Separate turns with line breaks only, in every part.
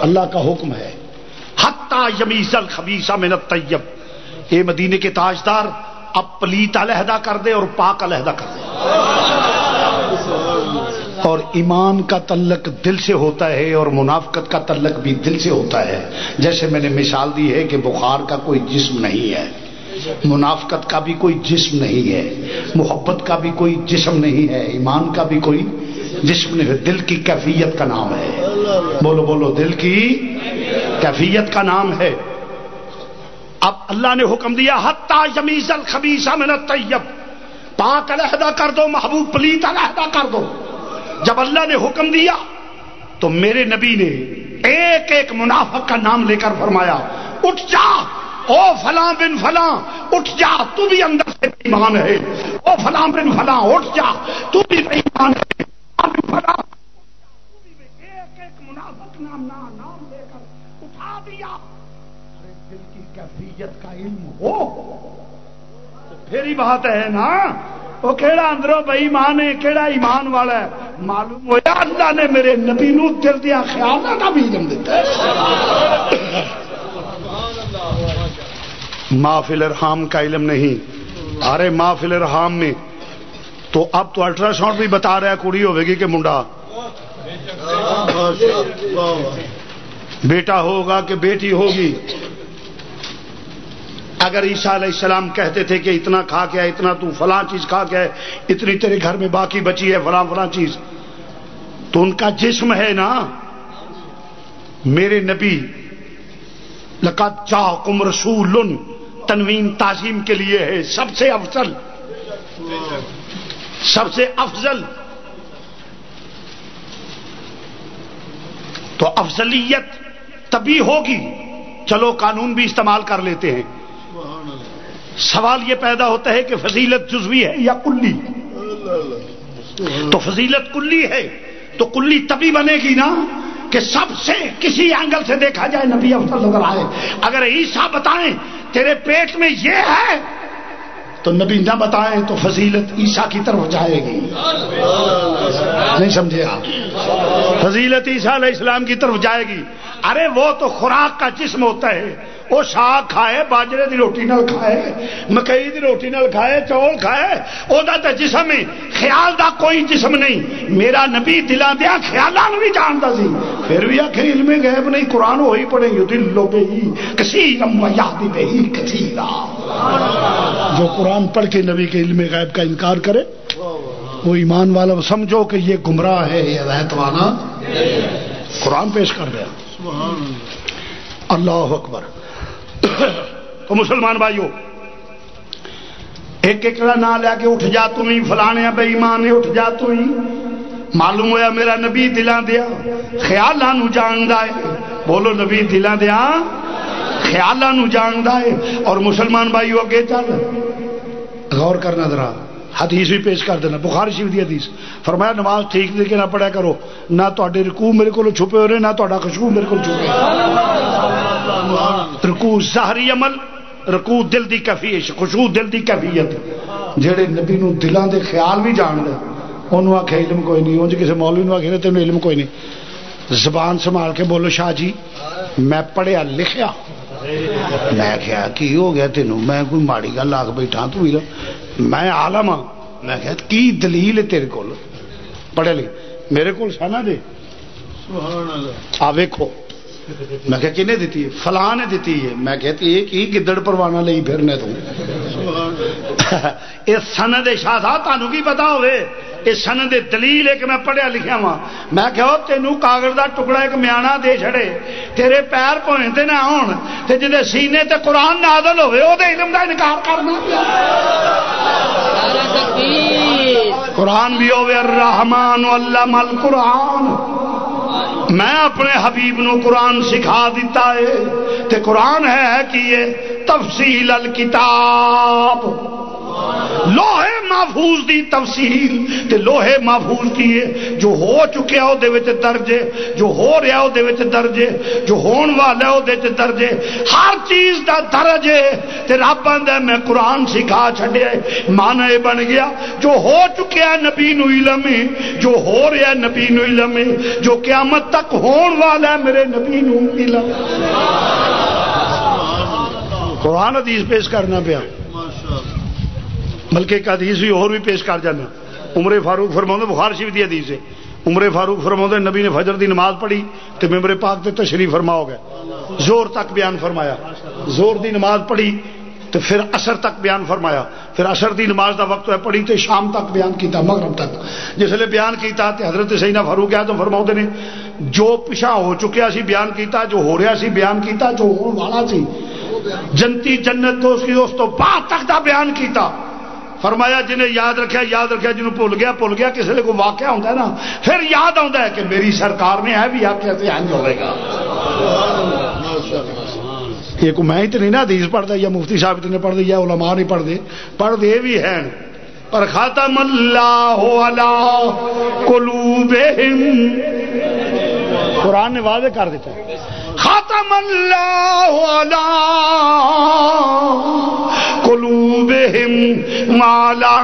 اللہ کا حکم ہے۔ حتہ یمیز الخبیسہ میں طیب یہ مدینے کے تاجدار، اب پلیت علیحدہ کر دے اور پاک علیحدہ کر دے۔ اور ایمان کا تعلق دل سے ہوتا ہے اور منافقت کا تعلق بھی دل سے ہوتا ہے۔ جیسے میں نے مثال دی ہے کہ بخار کا کوئی جسم نہیں ہے۔ منافقت کا بھی کوئی جسم نہیں ہے۔ محبت کا بھی کوئی جسم نہیں ہے۔ ایمان کا بھی کوئی جسم نہیں ہے دل کی کیفیت کا نام ہے۔ بولو بولو، دل کی کیفیت کا نام ہے۔ اب اللہ نے حکم دیا حتہ یمیز الخبیسہ من الطیب۔ پاک علیحدہ کر دو، محبوب پلیت علیحدہ کر دو۔ جب اللہ نے حکم دیا، تو میرے نبی نے ایک ایک منافق کا نام لے کر فرمایا، اٹھ جا، او فلاں بن فلاں، اٹھ جا، تو بھی اندر سے ایمان ہے۔ او فلاں بن فلاں، اٹھ جا، تو بھی ایمان ہے۔ ایک ایک منافق نام نام لے کر اٹھا دیا۔ دل کی کیفیت کا علم ہو۔ پھر ہی بات ہے نا۔ وہ کہڑا اندروں بئی مان ہے کہڑا ایمان والا ہے۔ معلوم ہوا اللہ نے میرے نبی نو دل دیا خیال کا بھی علم دیتا ہے محفل ارحام کا علم نہیں۔ ارے محفل ارحام میں تو اب تو الٹرا ساؤنڈ بھی بتا رہا ہے کڑی ہوے گی کہ منڈا۔ بیٹا ہوگا کہ بیٹی ہوگی۔ اگر عیسیٰ علیہ السلام کہتے تھے کہ اتنا کھا کے اتنا تو فلاں چیز کھا کے اتنی تیرے گھر میں باقی بچی ہے، فلاں فلاں چیز۔ تو ان کا جسم ہے نا۔ میرے نبی، لقد چاہ کم رسول تنوین تعظیم کے لیے ہے، سب سے افضل۔ سب سے افضل تو افضلیت تبھی ہوگی۔ چلو قانون بھی استعمال کر لیتے ہیں۔ سوال یہ پیدا ہوتا ہے کہ فضیلت جزوی ہے یا کلی؟ تو فضیلت کلی ہے۔ تو کلی تبھی بنے گی نا کہ سب سے کسی اینگل سے دیکھا جائے نبی افضل نظر آئے اگر عیسا بتائیں، تیرے پیٹ میں یہ ہے تو نبی نہ بتائیں تو فضیلت عیسا کی طرف جائے گی۔ نہیں سمجھے آپ؟ فضیلت عیسیٰ علیہ السلام کی طرف جائے گی۔ ارے وہ تو خوراک کا جسم ہوتا ہے۔ وہ ساگ کھائے، باجرے کی روٹی نال کھائے، مکئی کی روٹی نال کھائے، چول کھائے وہ تو جسم ہے۔ خیال دا کوئی جسم نہیں۔ میرا نبی دلان دیا خیال بھی جانتا سی۔ پھر بھی آخر علم غیب نہیں، قرآن وہی پڑھے۔ گی دل لو بے کثیر بے کثیر جو قرآن پڑھ کے نبی کے علم غیب کا انکار کرے، وہ ایمان والا، سمجھو کہ یہ گمراہ ہے، یہ رہت والا قرآن پیش کر دیا۔ اللہ اکبر۔ تو مسلمان بھائیو، ایک ایک نام لیا کے اٹھ جا تم ہی، فلانے بے ایمان اٹھ جا تم ہی۔ معلوم ہوا میرا نبی دلان دیا خیال جاندا ہے۔ بولو نبی دلان دیا خیال جاندا ہے۔ اور مسلمان بھائیو، اگے چل۔ غور کرنا ذرا، حدیث بھی پیش کر دینا بخار شریف دی حدیث۔ فرمایا، نماز ٹھیک طریقے نہ پڑھا کرو۔ نہ تے رکوع میرے کو چھپے ہو رہے نہ تا خوشبو میرے کو چھپے رکوع ظاہری عمل، رکوع دل دی کیفیت خوشبو دل دی کیفیت۔ جہے نبی نو دلان دے خیال بھی جان دے انہوں آخ علم کوئی نہیں انج کسی مولوی نو آخر تینوں علم کوئی نہیں۔ زبان سنبھال کے بولو، شاہ جی میں پڑھیا لکھیا۔ میں کیا کی ہو گیا تینوں؟ میں کوئی ماڑی گل آخ بیٹھا، تو میں آلم ہاں میں کہ کی دلیل ہے تیرے کو پڑھے لکھے میرے کو سانا دے۔ آ ویکو میں کہ کنے دیتی ہے؟ فلاں نے دیتی ہے۔ میں کہتی ہے کہ گدڑ پروانہ لئی پھرنے تو۔ یہ سند شاہ صاحب تمہیں کی پتا ہوئے؟ یہ سند دلیل ہے کہ میں پڑھیا لکھا وا میں کہ تینوں کاغذ کا ٹکڑا ایک میاں دے چڑے تیرے پیر پوئنتے نہ آن۔ تے جی سینے تے قرآن نادل ہوئے وہ علم کا انکار کرنا۔ قرآن بھی ہوئے الرحمن علم القرآن۔ میں اپنے حبیب نو قرآن سکھا دیتا ہے تے قرآن ہے کہ یہ تفصیل الکتاب لوہے محفوظ دی تفصیل تے لوہے محفوظ کی ہے۔ جو ہو چکیا او دے وچ درجے، جو ہو رہا او دے وچ درجے، جو ہون والا او دے وچ درجے، ہر چیز دا درجے تے رب آندا میں قرآن سکھا چھڈیا مانا یہ بن گیا، جو ہو چکیا نبی نو علم ہے، جو ہو رہا نبی نو علم ہے، جو قیامت تک ہون والا ہے، میرے نبی نو علم۔ قرآن حدیث پیش کرنا پیا۔ بلکہ ایک حدیث بھی اور بھی پیش کر جانا۔ عمر فاروق فرما بخار شریف دی حدیث ہے۔ عمر فاروق فرما نبی نے فجر دی نماز پڑھی تو ممبر پاک تے تشریف فرما ہو گیا زور تک بیان فرمایا۔ زور دی نماز پڑھی تو پھر اثر تک بیان فرمایا۔ پھر اثر دی نماز دا وقت ہے پڑھی تو شام تک بیان کیتا، مغرب تک۔ جس لیے بیان کیتا تے حضرت سینا فاروق آ تو فرما نے، جو پچھا ہو چکیا سی بیان کیتا، جو ہو رہا سی بیان کیتا، جو ہو والا سی، جنتی جنت دوست کی دوستوں بعد تک دا بیان کیتا۔ فرمایا جنہیں یاد رکھا یاد رکھا جنہوں بھول گیا بھول گیا، کسی نے کوئی واقعہ ہوتا ہے نا، پھر یاد آتا ہے کہ میری سرکار نے ہے بھی آخیا سے اینج ہوئے گا۔ یہ کو میں تو نہیں نا حدیث پڑھتا یا مفتی صاحب نے پڑھ یا علماء نہیں پڑھتے پڑھتے بھی ہیں۔ پر ختم اللہ علی قلوبہم۔ قرآن نے واضح کر دیتا ہے۔ ختم اللہ علی قلوبہم مالا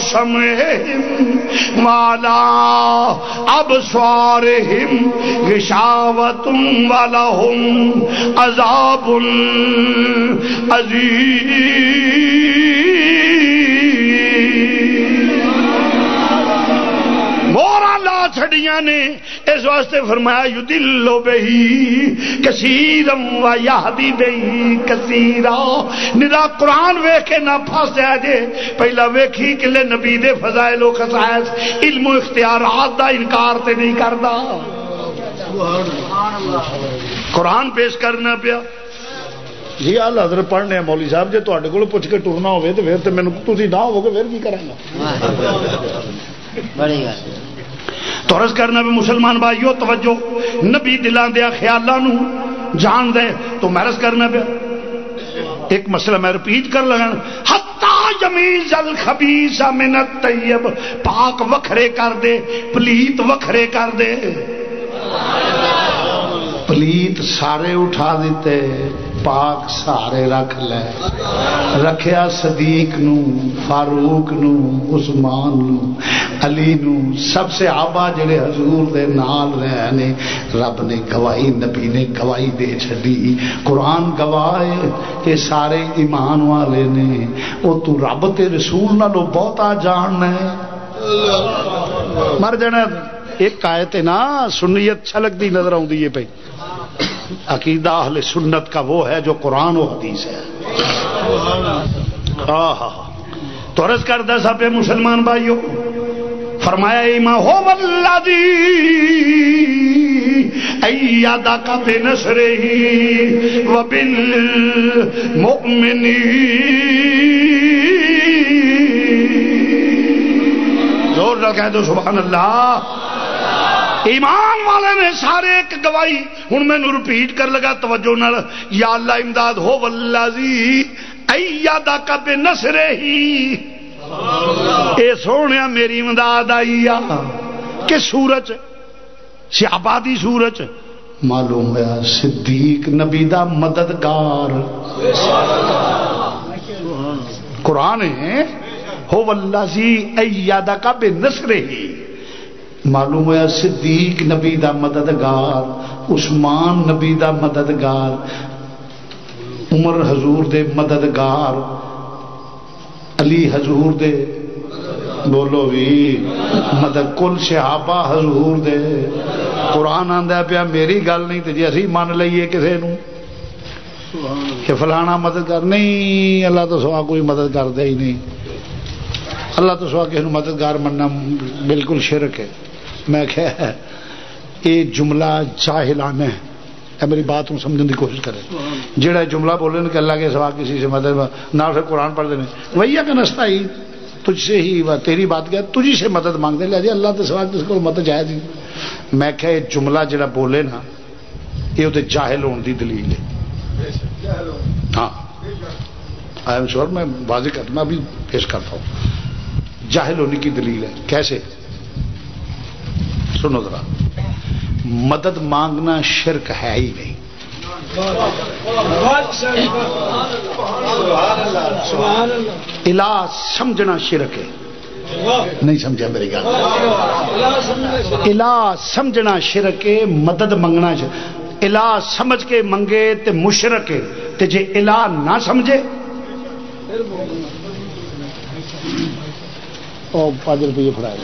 سمعہم مالا ابصارہم غشاوت ولہم عذاب عزیز چھڑیاں نے اس واسطے فرمایا یو دلو بہی کثیرم و یہدی بہی کثیرا ندا قرآن ویکھ کے نہ پھاسیا جے پہلا ویکھی کہ لے نبی دے فضائل و خصائص علم و اختیارات دا انکار تے نہیں کردا قرآن پیش کرنا پیا جی آل حضرت پڑھنے مولوی صاحب جی تے کو پوچھ کے ٹرنا ہوے تو پھر تو مینو تھی نہ ہو پھر کی کریں گا
بڑی
تورس کرنا بھی مسلمان بھائیو، توجہ، نبی دلان دیا خیالوں جان دے، تو مرض کرنا پیا ایک مسئلہ میں رپیٹ کر لگا ہتا جمیز الخبیث من الطیب، پاک وکھرے کر دے، پلیت وکھرے کر دے۔ پلیت سارے اٹھا دیتے۔ پاک سارے رکھ لے۔ رکھیا صدیق نو، فاروق نو، عثمان نو، علی نو، سب سے آبا جڑے حضور دے نال رہے نے، رب نے گواہی، نبی نے گواہی دے چھڈی۔ قرآن گواہ کہ سارے ایمان والے نے۔ او تو رب تے رسول نالو بہتا جاننا ہے۔ مر جانا ایک آیت ہے نا، سنیت چھلک دی نظر آؤں ہے پہ عقیدہ اہل سنت کا وہ ہے جو قرآن و حدیث ہے۔ تو عرض کر دس پہ مسلمان بھائیوں فرمایا ایما ہو ایادا کا بے نصرے ہی و بالمؤمنی زور جا کہہ دو، سبحان اللہ۔ ایمان والے نے سارے ایک گواہی ہوں میں رپیٹ کر لگا، توجہ نال۔ یا اللہ امداد ہو والذی ایادا کا بے نصرے ہی۔ اے سونے میری امداد آئی آ۔ کہ سورج؟ سے آبادی سورج۔ معلوم ہوا صدیق نبی دا مددگار۔ قرآن ہے، ہو والذی ایادا کا بے نصرے ہی۔ معلوم ہوا صدیق نبی دا مددگار، عثمان نبی دا مددگار، عمر حضور دے مددگار، علی حضور دے، بولو بھی مدد کل صحابہ حضور دے۔ قرآن آندا پیا، میری گل نہیں تو جی اسی من لئیے کسے نو۔ کہ فلانا مدد کر نہیں، اللہ تو سوا کوئی مدد کر دے ہی نہیں۔ اللہ تو سوا کسی مددگار مننا بالکل شرک ہے۔ میں کہ یہ جملہ جاہلانہ ہے۔ اے میری بات ہوں سمجھنے کی کوشش کرے جڑا جملہ بولے کہ اللہ کے سوا کسی سے مدد نہ پھر قرآن پڑھ دینے وہی کہ نستا ہی تجھ سے ہی تیری بات کیا تجھی سے مدد مانگ دے لے اللہ کے سوا کسی کو مدد جائے دی میں کہ یہ جملہ جڑا بولے نا، یہ وہ جاہل ہونے کی دلیل ہے۔ ہاں۔ آئی ایم شور، میں واضح کرنا بھی پیش کرتا ہوں۔ جاہل ہونے کی دلیل ہے۔ کیسے؟ سنو ذرا۔ مدد مانگنا شرک ہے ہی نہیں۔ علا سمجھنا شرک ہے۔ نہیں سمجھا میری گل۔ الا سمجھنا شرک ہے، مدد منگنا الا سمجھ کے منگے تے مشرک ہے۔ تے جے الا نہ سمجھے۔ او پانچ روپیے فڑائے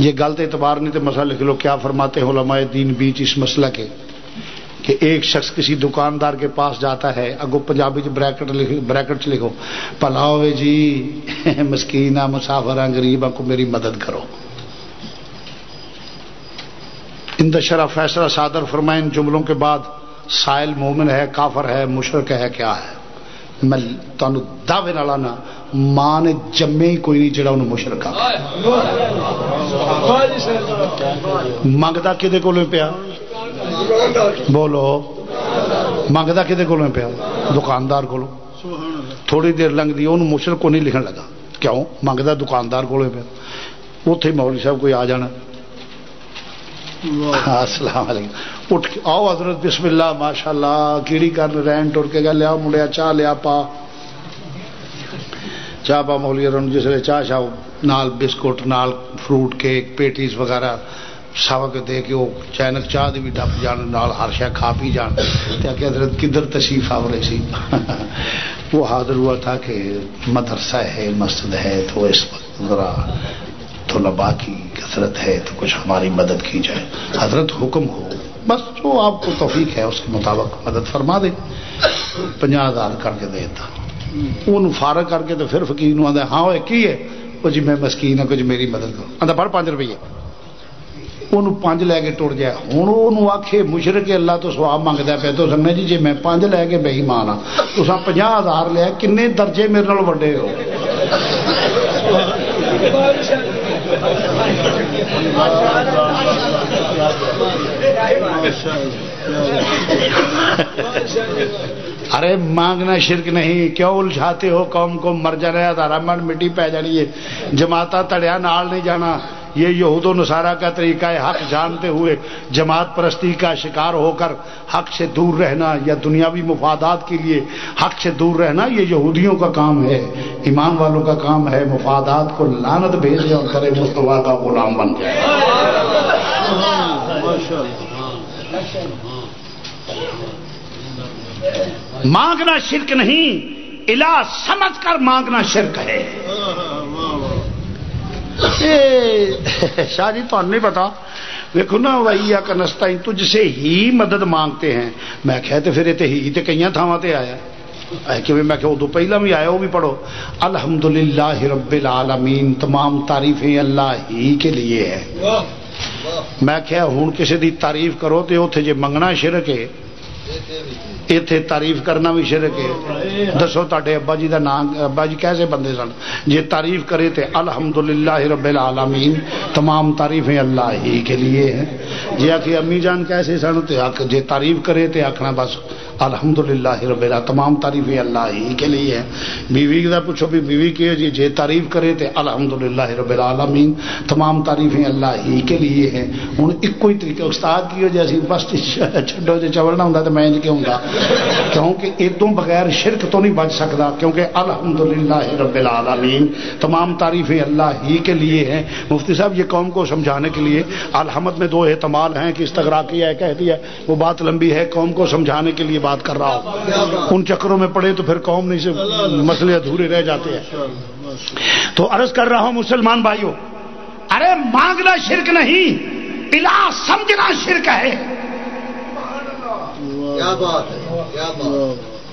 یہ غلط اعتبار نہیں تو مسئلہ لکھ لو کیا فرماتے ہیں علماء دین بیچ اس مسئلہ کے کہ ایک شخص کسی دکاندار کے پاس جاتا ہے، اگو پنجابی بریکٹ بریکٹ چ لکھو پلاؤ جی مسکین مسافر غریب کو میری مدد کرو۔ اندشرا فیصلہ صادر فرمائن جملوں کے بعد سائل مومن ہے، کافر ہے مشرق ہے، کیا ہے؟ میں تمہیں دعوے لانا ماں نے جمے ہی کوئی نہیں جڑا انہوں مشرق منگتا کہ پیا؟ بولو۔ منگتا کہ پیا؟ دکاندار کو تھوڑی دیر لنگ دی انہوں مشرق کو نہیں لکھن لگا۔ کیوں؟ منگتا دکاندار کو پیا۔ اتے مولوی صاحب کوئی آ جانا۔ ہاں، السلام علیکم۔ اٹھ آؤ حضرت بسم اللہ ماشاء اللہ کیڑی کر رین ٹر کے گا لیا مڑیا چاہ لیا، پا۔ چاہ پا مولی جس لیے چاہ شاہ نال بسکٹ، نال فروٹ کیک، پیٹیز وغیرہ سبق دے کے وہ چینک چاہ دی بھی ڈپ جان، نال ہر شہ کھا پی جان۔ کیا کہ حضرت کدھر تشریف آ رہی سی؟ وہ حاضر ہوا تھا کہ مدرسہ ہے، مسجد ہے، تو اس وقت ذرا طلباء کی کثرت ہے، تو کچھ ہماری مدد کی جائے۔ حضرت حکم ہو۔ بس جو آپ کو توفیق ہے، اس کے مطابق مدد فرما دے۔ پنجا ہزار کر کے دیتا۔ ان فارغ کر کے تو پھر فکیر آدھا ہاں وہ کی ہے وہ جی میں مسکین ہوں کچھ میری مدد کرو آدھا پڑھ پانچ روپیے وہ پانچ لے کے ٹر جائے ہوں وہ آخے مشرق اللہ تو سواب منگتا پہ تو سمجھے جی جی میں پانچ لے کے بہی مان ہاں تو پنجا ہزار لیا کنے درجے میرے نال وڈے ہو ارے، مانگنا شرک نہیں، کیوں الجھاتے ہو قوم کو؟ مر جانا ہے من مٹی پہ جانی ہے۔ جماعت تڑیا نال نہیں جانا۔ یہ یہود و نصارہ کا طریقہ ہے، حق جانتے ہوئے جماعت پرستی کا شکار ہو کر حق سے دور رہنا یا دنیاوی مفادات کے لیے حق سے دور رہنا، یہ یہودیوں کا کام ہے۔ ایمان والوں کا کام ہے مفادات کو لانت بھیجے اور کرے مستوا کا غلام بن جائے۔ مانگنا شرک نہیں علا سمجھ کر مانگنا شرک ہے۔ شاہ جی تو نہیں پتا۔ دیکھو نا وہی آ کنستا تجھ سے ہی مدد مانگتے ہیں۔ میں کہتے پھر یہ ہی تو کئی تھاواں آیا۔ کہ میں کہ ادو پہلا بھی آیا وہ بھی پڑھو۔ الحمد للہ رب العالمین تمام تعریفیں اللہ ہی کے لیے ہے میں کیا ہوں کسی دی تعریف کرو تو اتنے جی منگنا شرک ہے اتنے تعریف کرنا بھی شرک ہے. دسو تے ابا جی کا نام، ابا جی کیسے بندے سن؟ جی تعریف کرے تو الحمد للہ رب العالمین، تمام تعریفیں اللہ ہی کے لیے ہیں۔ جی آخ امی جان کیسے سن؟ تو جی تعریف کرے تو آخنا بس الحمد للہ رب اللہ تمام تعریفیں اللہ ہی کے لیے ہیں۔ بیوی کا پوچھو بھی بیوی کی جی جے تعریف کرے تو الحمد للہ رب العالمین۔ تمام تعریفیں اللہ ہی کے لیے ہیں۔ جی- جی ہوں ایک ہی طریقہ استاد کی وجہ سے بس چڈو جی چولنا ہوں تو میں کیوں گا کیونکہ ادو بغیر شرک تو نہیں بچ سکتا کیونکہ الحمد للہ رب العالمین۔ تمام تعریفیں اللہ ہی کے لیے ہیں۔ مفتی صاحب، یہ قوم کو سمجھانے کے لیے الحمد میں دو احتمال ہیں کہ استغراقی ہے کہتی ہے، وہ بات لمبی ہے۔ قوم کو سمجھانے کے لیے بات کر رہا ہوں۔ ان چکروں میں پڑے تو پھر قوم نہیں سے مسئلے ادھورے رہ جاتے ہیں۔ تو عرض کر رہا ہوں مسلمان بھائیوں ارے مانگنا شرک نہیں پلا سمجھنا شرک ہے۔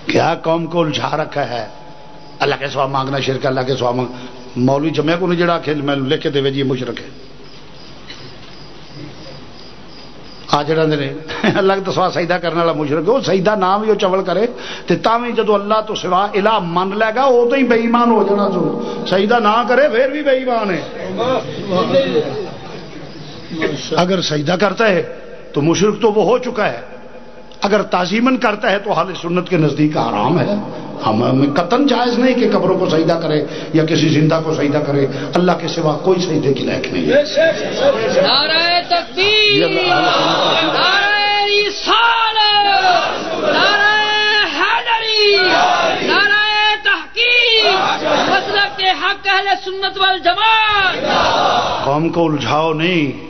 کیا قوم کو الجھا رکھا ہے؟ اللہ کے سوا مانگنا شرک اللہ کے سوا مانگ مولوی جمعہ کو نہیں جڑا کھیل میں لے کے دے جی مشرک ہے۔ آ جڑا نے اللہ تو سوا سجدہ کرنے والا مشرق وہ سجدہ نہ بھی وہ چول کرے تو تھی جدو اللہ تو سوا الا من لے گا ادو ہی بےمان ہو جانا سو سجدہ نہ کرے پھر بھی بےمان ہے۔ اگر سجدہ کرتا ہے تو مشرق تو وہ ہو چکا ہے۔ اگر تعظیمن کرتا ہے تو حال سنت کے نزدیک آرام ہے۔ ہم ہمیں قطن جائز نہیں کہ قبروں کو سجدہ کرے یا کسی زندہ کو سجدہ کرے۔ اللہ کے سوا کوئی سجدے کی لائق نہیں ہے۔
نعرہ تکبیر نعرہ رسالت نعرہ حیدری نعرہ تحقیق مطلب کے حق اہل سنت والجماعت۔
قوم کو الجھاؤ نہیں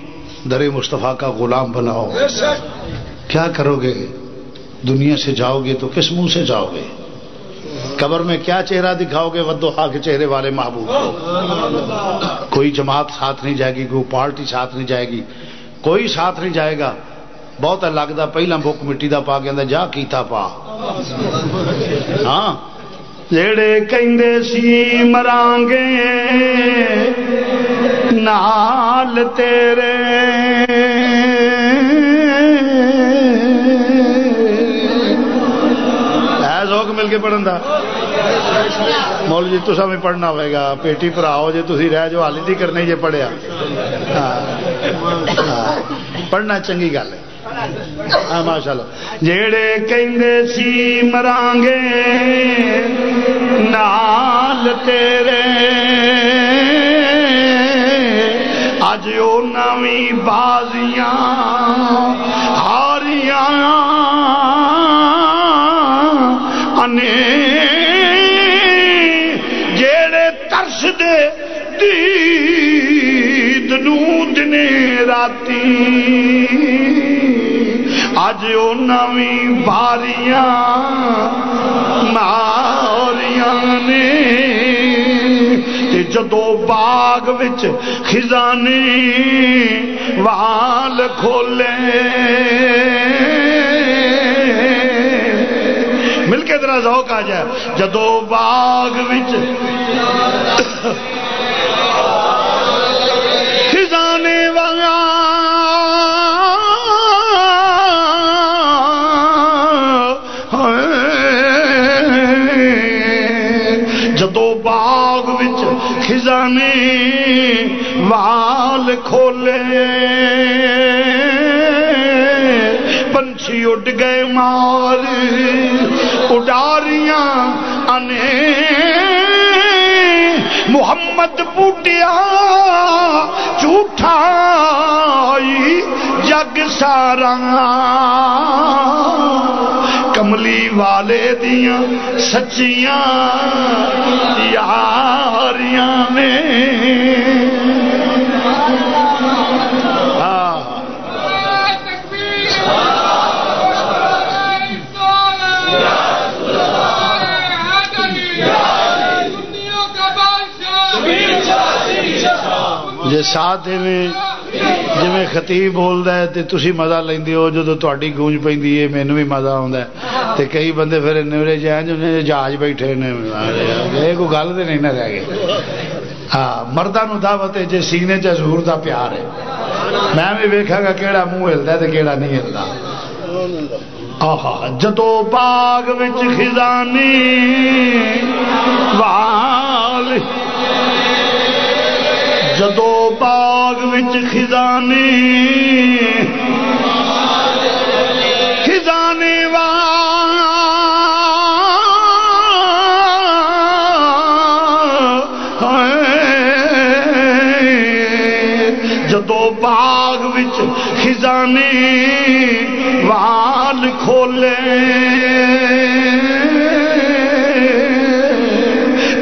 در مصطفیٰ کا غلام بناؤ۔ کیا کرو گے دنیا سے جاؤ گے تو کس منہ سے جاؤ گے قبر میں کیا چہرہ دکھاؤ گے ودوہا کے چہرے والے محبوب کو۔ کوئی جماعت ساتھ نہیں جائے گی، کوئی پارٹی ساتھ نہیں جائے گی۔ کوئی ساتھ نہیں جائے گا۔ بہت لگتا پہلا بک مٹی دا پا کہ جا، کیتا پا۔ ہاں۔ جڑے کہندے سی مرانگے، نال تیرے۔ ذوق مل کے پڑھن دا۔ مول جی تو بھی پڑھنا ہوئے گا۔ پیٹی پر آؤ جی تھی رہ جو، حالی تھی کرنے جی پڑھیا۔ ہاں۔ ہاں۔ پڑھنا چنگی گل ہے۔ ہاں ماشاء اللہ جڑے کہندے سی مرانگے، نال تیرے۔ اج او نویں بازیاں، ہاریاں۔ راتی اج او نویں باریاں ماریاں نے جدو باغ وچ خزانے وال کھولے مل کے ذرا ذوق آ جائے جدو باغ وچ گئے مار اڈاریاں انے۔ محمد بوٹیا جھوٹا جگ سارا۔ کملی والے دیا سچیاں، یاریاں نے۔ ساتھ میں جی خطیب بولتا ہے تو تھی مزہ لیندی ہو جدو تاری گونج پہ مینو بھی مزہ آتا ہے۔ تو کئی بندے پھر نیورے جائیں جہاز بیٹھے نے یہ کوئی گل تو نہیں نہ رہ گئے ہاں مردوں دعوت ہے جی سینے چور کا پیار ہے۔ میں بھی ویکھا گا کہڑا منہ ہلتا ہے تو نہیں ہلتا آہا، جدو باغ وچ خزانی وال جدو باغ وچ خزانے خزانے جدو باغ وچ خزانے وال کھولے۔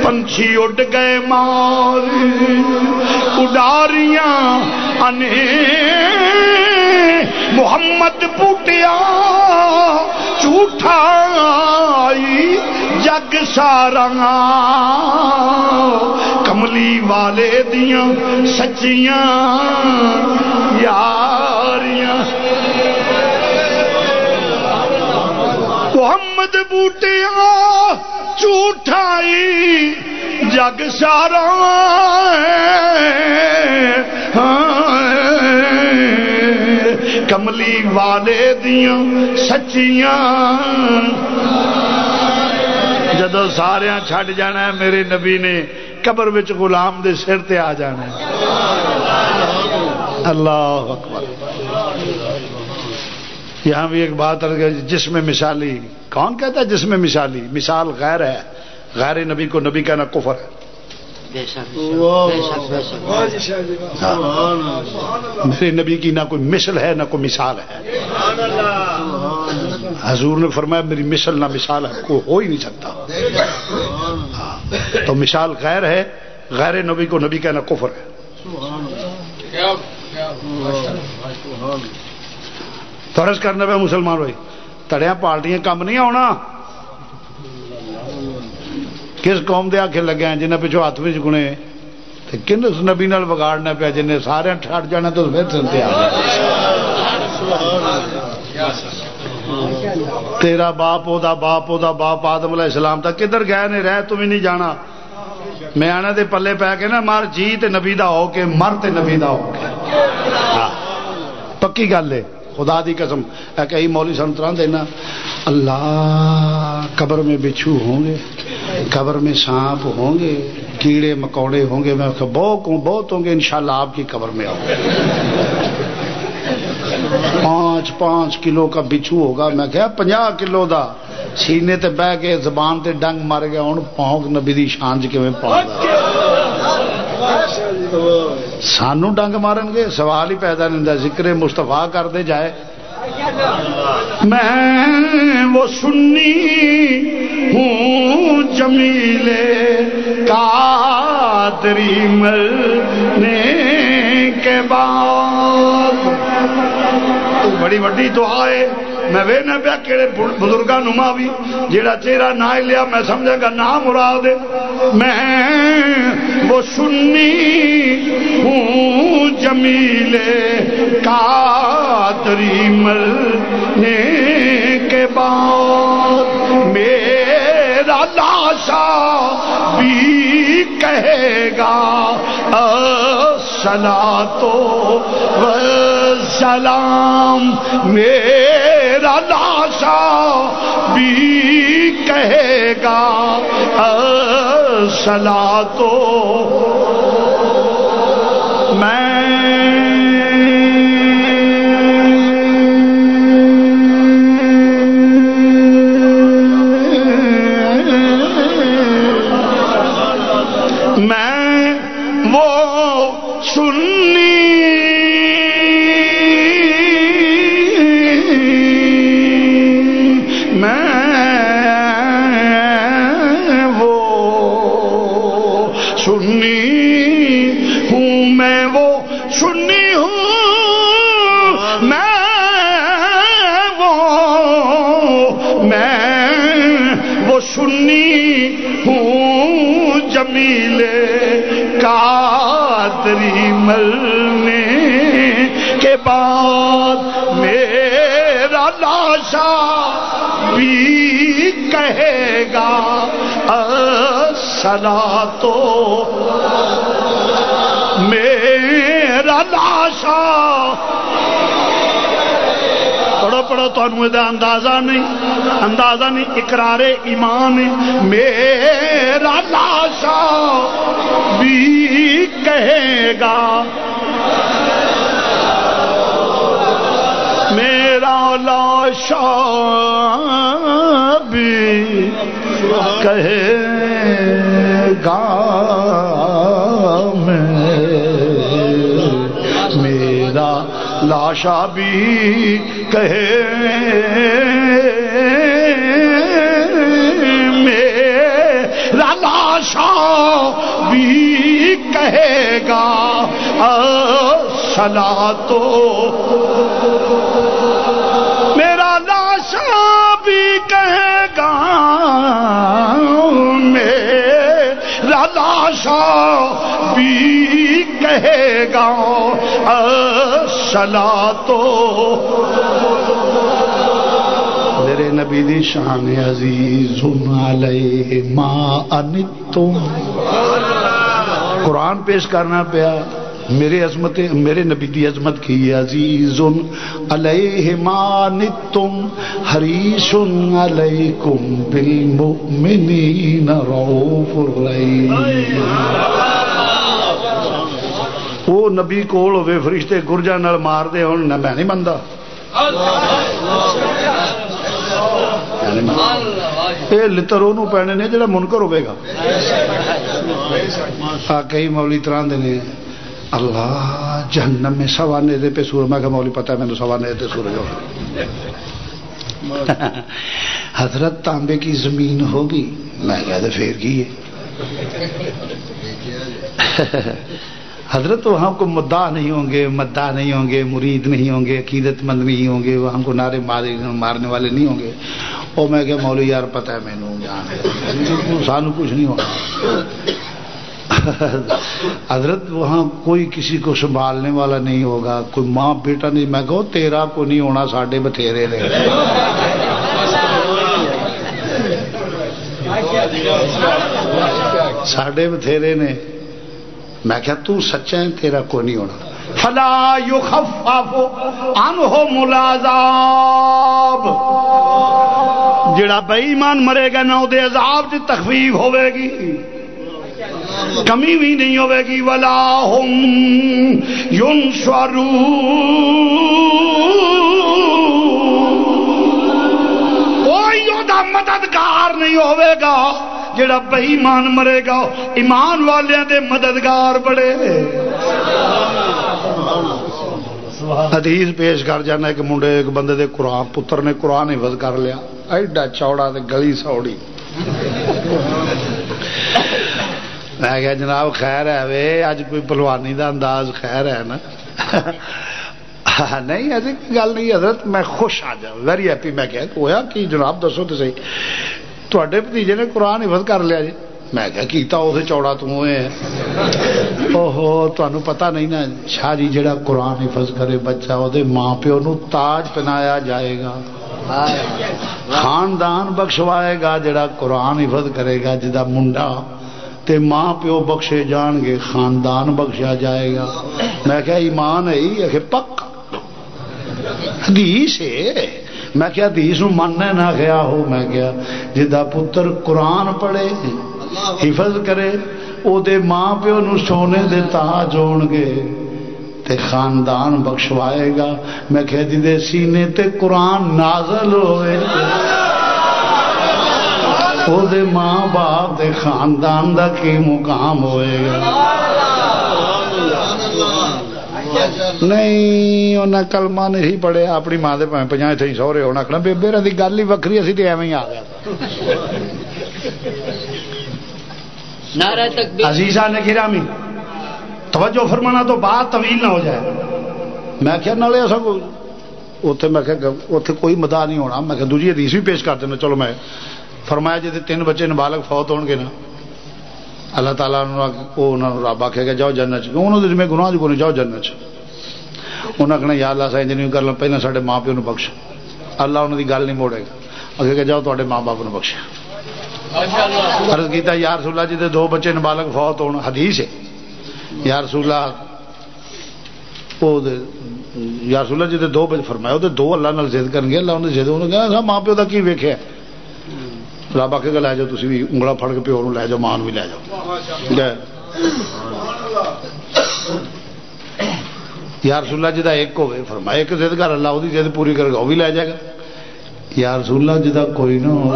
پنچھی اڈ گئے مار اڈاریاں انے محمد پوٹیا جھوٹا جگ سارا کملی والے دیا سچیاں یاریاں محمد بوٹیا جھوٹائی، جگ سارا کملی والے دیا سچیاں۔ جدو سارا چھڈ جانا ہے، میرے نبی نے قبر وچ غلام دے سر تے آ جانا ہے۔ اللہ اکبر۔ یہاں بھی ایک بات جس میں مثالی کون کہتا ہے جس میں مثالی؟ مثال غیر ہے غیر نبی کو نبی کہنا کفر ہے۔ میرے نبی کی نہ کوئی مثل ہے نہ کوئی مثال ہے۔ حضور نے فرمایا میری مثل نہ مثال ہے کوئی ہو ہی نہیں سکتا۔ ہاں۔ تو مثال غیر ہے غیر نبی کو نبی کہنا کفر ہے۔ فرض کرنا پہ مسلمان ہوئی تڑیا پارٹیاں کم نہیں آنا کس قوم دے آخر لگے ہیں جنہیں پچھو ہاتھ بھی گنے کن اس نبی نال بگاڑنا پیا جن سارے ٹھٹ جانا تو پھر سنتے آ تیرا باپ او دا باپ او دا باپ آدم علیہ السلام تک کدھر گئے نے رہ تم نہیں جانا میں آنا دے پلے پہ کے نا مر جی تے نبی دا ہو کے مر تے نبی دا ہو کے پکی گل ہے خدا دی قسم۔ کئی مولی سنترا دینا۔ اللہ قبر میں بچھو ہوں گے، قبر میں سانپ ہوں گے، کیڑے مکوڑے ہوں گے۔ میں بہت بہت ہوں گے، انشاءاللہ شاء آپ کی قبر میں آؤں۔ گے پانچ پانچ کلو کا بچھو ہوگا۔ میں کہا پنجا کلو دا۔ سینے تے بہ کے زبان تے ڈنگ مر گیا۔ ہوں پونک نبی دی شان چ کیون پہنچ سانو ڈنگ مارن گے سوال ہی پیدا نہیں ذکر مستفا کرتے جائے۔ میں وہ سنی ہوں جمیلے کادری مرنے کے بعد۔ بڑی وڈی دعا ہے میں وینا پیا کہڑے بزرگوں نما بھی جیڑا چہرہ نہ لیا، میں سمجھا گا نہ مراد میں وہ سنی ہوں جمیلے کاتری مرنے کے بعد میرا لاشا بھی کہے گا سلا تو سلام میرا لاشا بھی کہے گا۔ سلا تو میں ملنے کے بعد میرا لاشا بھی کہے گا سلا تو میرا لاشا پڑھو پڑھو تو اندازہ نہیں اندازہ نہیں، اقرار ایمان میرا لاشا بھی کہے گا۔ میرا لاشا بھی کہے گا میرا لاشا بھی کہے لاشا بھی کہے گا سلا تو میرا لاشا بھی کہے گا، میرا لاشا بھی کہے گا سلا تو میرے نبی دی شان عزیز علیہ ما انتم۔ قرآن پیش کرنا پیا۔ میرے عظمت میرے نبی دی عظمت کی عزیز علیہ ما نتم حریص علیکم بالمؤمنین رؤوف الرحیم۔ وہ نبی کول ہوے فرشتے گرجا نال مار دے ہن میں نہیں مندا یہ لتر وہ پینے نے جڑا منکر ہوے گا۔ کئی مولی طرح دے اللہ، جہنم میں سوانے دے پہ سورج۔ میں کہ مولی پتہ ہے میں سوانے دے سورج حضرت تانبے کی زمین ہوگی۔ میں کہا، تو پھر کی ہے؟ حضرت وہاں کو مدعا نہیں ہوں گے، مدعا نہیں ہوں گے، مرید نہیں ہوں گے، عقیدت مند نہیں ہوں گے، وہاں کو نعرے مارنے والے نہیں ہوں گے۔ اور میں کہ مولوی یار پتہ ہے میں جان سانو کچھ نہیں ہوگا حضرت وہاں کوئی کسی کو سنبھالنے والا نہیں ہوگا، کوئی ماں بیٹا نہیں۔ میں کہو تیرا کو نہیں ہونا، ساڈے بتھیرے نے۔ ساڈے بتھیرے نے۔ میں کیا تو سچا ہے، تیرا کو نہیں ہونا۔ فلا یخفف عنہ ملازاب جڑا بے ایمان مرے گا نہ دے عذاب دی تخفیف ہوے گی۔ کمی بھی نہیں ہوے گی۔ ولا ہم ینصرون۔ کوئی دا مددگار نہیں ہوے گا۔ جڑا بے ایمان مرے گا، ایمان والے دے مددگار بڑے۔ حدیث پیش کر جانا ایک منڈے ایک بندے دے قرآن، پتر نے قرآن حفظ کر لیا۔ ایڈا چوڑا تے گلی سوڑی۔ میں کہا، جناب خیر ہے وے، اج کوئی پلوانی دا انداز خیر ہے نا۔ نہیں، ایسی گل نہیں، حضرت، میں خوش آ جا ویری ہیپی میں کہا، ہویا کہ جناب، دسو تو صحیح۔ تے بتیجے نے قرآن حفظ کر لیا جی۔ میں کیا کیتا اسے چوڑا تم ہوئے اوہو تمہیں پتا نہیں نا شاہ جی جڑا قرآن حفظ کرے بچہ وہ ماں پیو نو تاج پہنایا جائے گا خاندان بخشوائے گا جڑا قرآن حفظ کرے گا جدا منڈا تے ماں پیو بخشے جان گے خاندان بخشا جائے گا میں کیا ایمان ہے کہ پک حدیث ہے میں کیا حدیث نو ماننا نہ گیا ہو میں کیا جدا پتر قرآن پڑھے حفظ کرے او دے ماں پیو نو سونے دے تاج ہون گے تے خاندان بخشوائے گا۔ میں کہہ دی دے سینے تے قرآن نازل ہوئے۔ او دے ماں باپ دے خاندان دا کی مقام ہوئے گا۔ نہیں انہیں کلمہ نہیں پڑھے، اپنی ماں دے پائیں پجائیں تھے سورے ہونا کھنا بے بیرہ دی گل ہی وکری اسی تے ایویں ہی آ گیا۔
نعرہ تکبیر۔
عزیزہ نے گرامی توجہ فرمانا تو بات طویل نہ ہو جائے۔ میں کیا نالے ایسا کوئی اتنے میں کہ اتنے کوئی مدعا نہیں ہونا۔ میں کہ دوجی حدیث بھی پیش کر دینا۔ چلو میں فرمایا جی تین بچے نابالغ فوت ہون گے نا۔ اللہ تعالیٰ رب آخے گا جاؤ جنت انہوں نے میں گناہ کو نہیں، جاؤ جنت انہیں کہنا، یا اللہ سائن نہیں کر لیں پہلے سارے ماں پیو بخش۔ اللہ انہوں کی گل نہیں موڑے گا۔ اگے کہ جاؤ تے ماں باپ نے بخش۔ عرض کیتا یا رسول اللہ جی دے دو بچے نابالغ فوت ہون، حدیث ہے۔ یا رسول اللہ، او دے، یا رسول اللہ جی دے دو بچے، فرمایا وہ دو اللہ نال ضد کرن گے اللہ انہیں ضد انہوں نے کہا ماں پیو دا کی ویکھیا رب آ کے لے جاؤ تھی بھی انگلا پھڑ کے پیو لے جاؤ، ماں بھی لے جاؤ۔ جی۔ یا رسول اللہ جی ایک ہوئے فرمایا، ایک ضد کر، اللہ وہ ضد پوری کرے گا وہ بھی لے جائے گا۔ یا رسول اللہ جی کوئی نہ ہو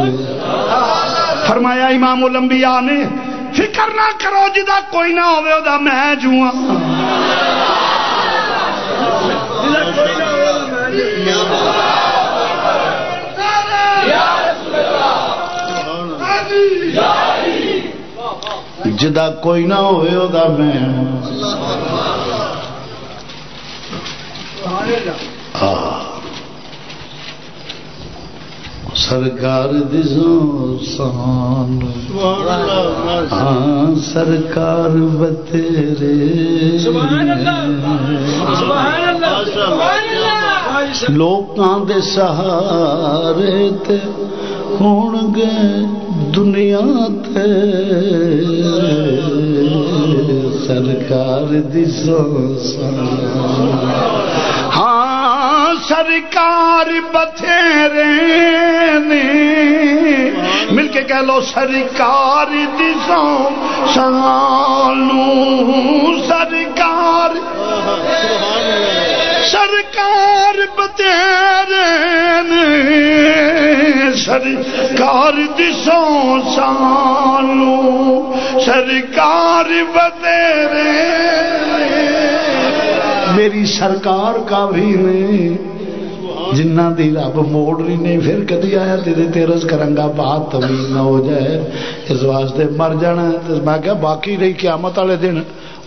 فرمایا امام الانبیاء نے، فکر نہ کرو جدا کوئی نہ ہوئے دا میں جوں جدا کوئی نہ ہوئے دا میں۔ سرکار دسان ہاں سرکار بترے لوکاں دے سہارے تے ہون گے دنیا تے۔ سرکار دسان ہاں سرکار بتھیرے نے۔ مل کے کہہ لو سرکار دسوں سانو سرکار سرکار بتھیرے سرکار دسو سانو سرکار بدیرے میری سرکار کا بھی نہیں جنہ دی رب موڑ نہیں پھر کدی آیا تیرے تیرس کرنگا بات طویل نہ ہو جائے اس واسطے مر جانا میں کہا باقی رہی قیامت والے دن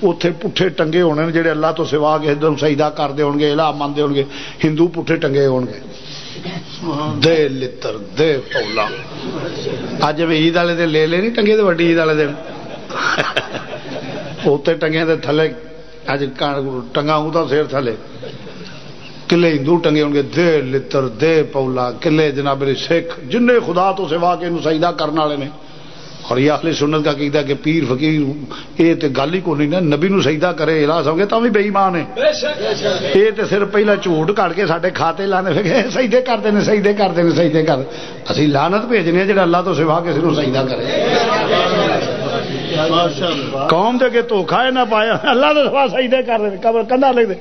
اتے پٹھے ٹنگے ہونے جڑے اللہ تو سوا کے ادھر سجدہ کرتے ہو گے الا منتے ہو گے ہندو پٹھے ٹنگے ہو دے لتر دے پولا اج بھی عید والے دن لے لے نہیں ٹنگے تو وڈی عید والے دن اتنے ٹنگے تھلے اج ٹنگا ہوں تو سیر تھلے کلے ہندو ٹنگے ہوں گے دے لتر دے پولا کلے جناب سکھ جن خدا تو سوا کے سجدہ کرنے والے نے۔ اور یہ اہل سنت کا کہتا کہ پیر فقیر یہ تو گل ہی کو نہیں نا نبی نو سجدہ کرے الا سمجھے تو بھی بےمان ہے یہ تو صرف پہلا جھوٹ کٹ کے سارے کھاتے لانے پھر سجدے کرتے ہیں سجدے کرتے ہیں سجدے کر اسی لانت بھیجنے جا اللہ تو سوا کے صرف سجدہ کرے۔ قوم دے کے دھوکھا نہ پایا اللہ تو سوا سجدے کر دے قبر کندا لے دے۔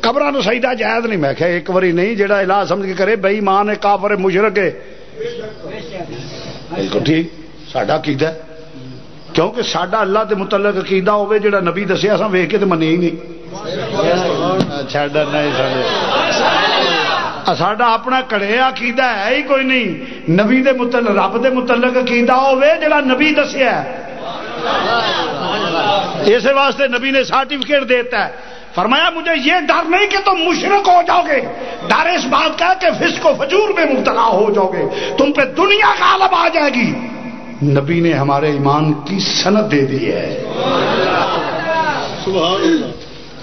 قبراں نو سجدہ جائز نہیں۔ میں کہ ایک واری نہیں جڑا الہ سمجھ کے کرے بے ایمان ہے کافر ہے مشرک ہے۔ بالکل ٹھیک۔ ساڈا کیدا کیونکہ ساڈا اللہ دے متعلق عقیدہ ہوے جڑا نبی دسیا سا ویکھ کے تے منی ہی نہیں۔ چھڈ نہیں ساڈے۔ ساڈا اپنا کڑے عقیدہ ہے ہی کوئی نہیں۔ نبی دے متعلق رب دے متعلق عقیدہ ہوے جڑا نبی دسیا ہے۔ اس واسطے نبی نے سرٹیفکیٹ دیتا ہے۔ فرمایا، مجھے یہ ڈر نہیں کہ تم مشرق ہو جاؤ گے۔ ڈر اس بات کا کہ فسق و فجور میں مبتلا ہو جاؤ گے۔ تم پہ دنیا غالب آ جائے گی۔ نبی نے ہمارے ایمان کی سند دے دی ہے۔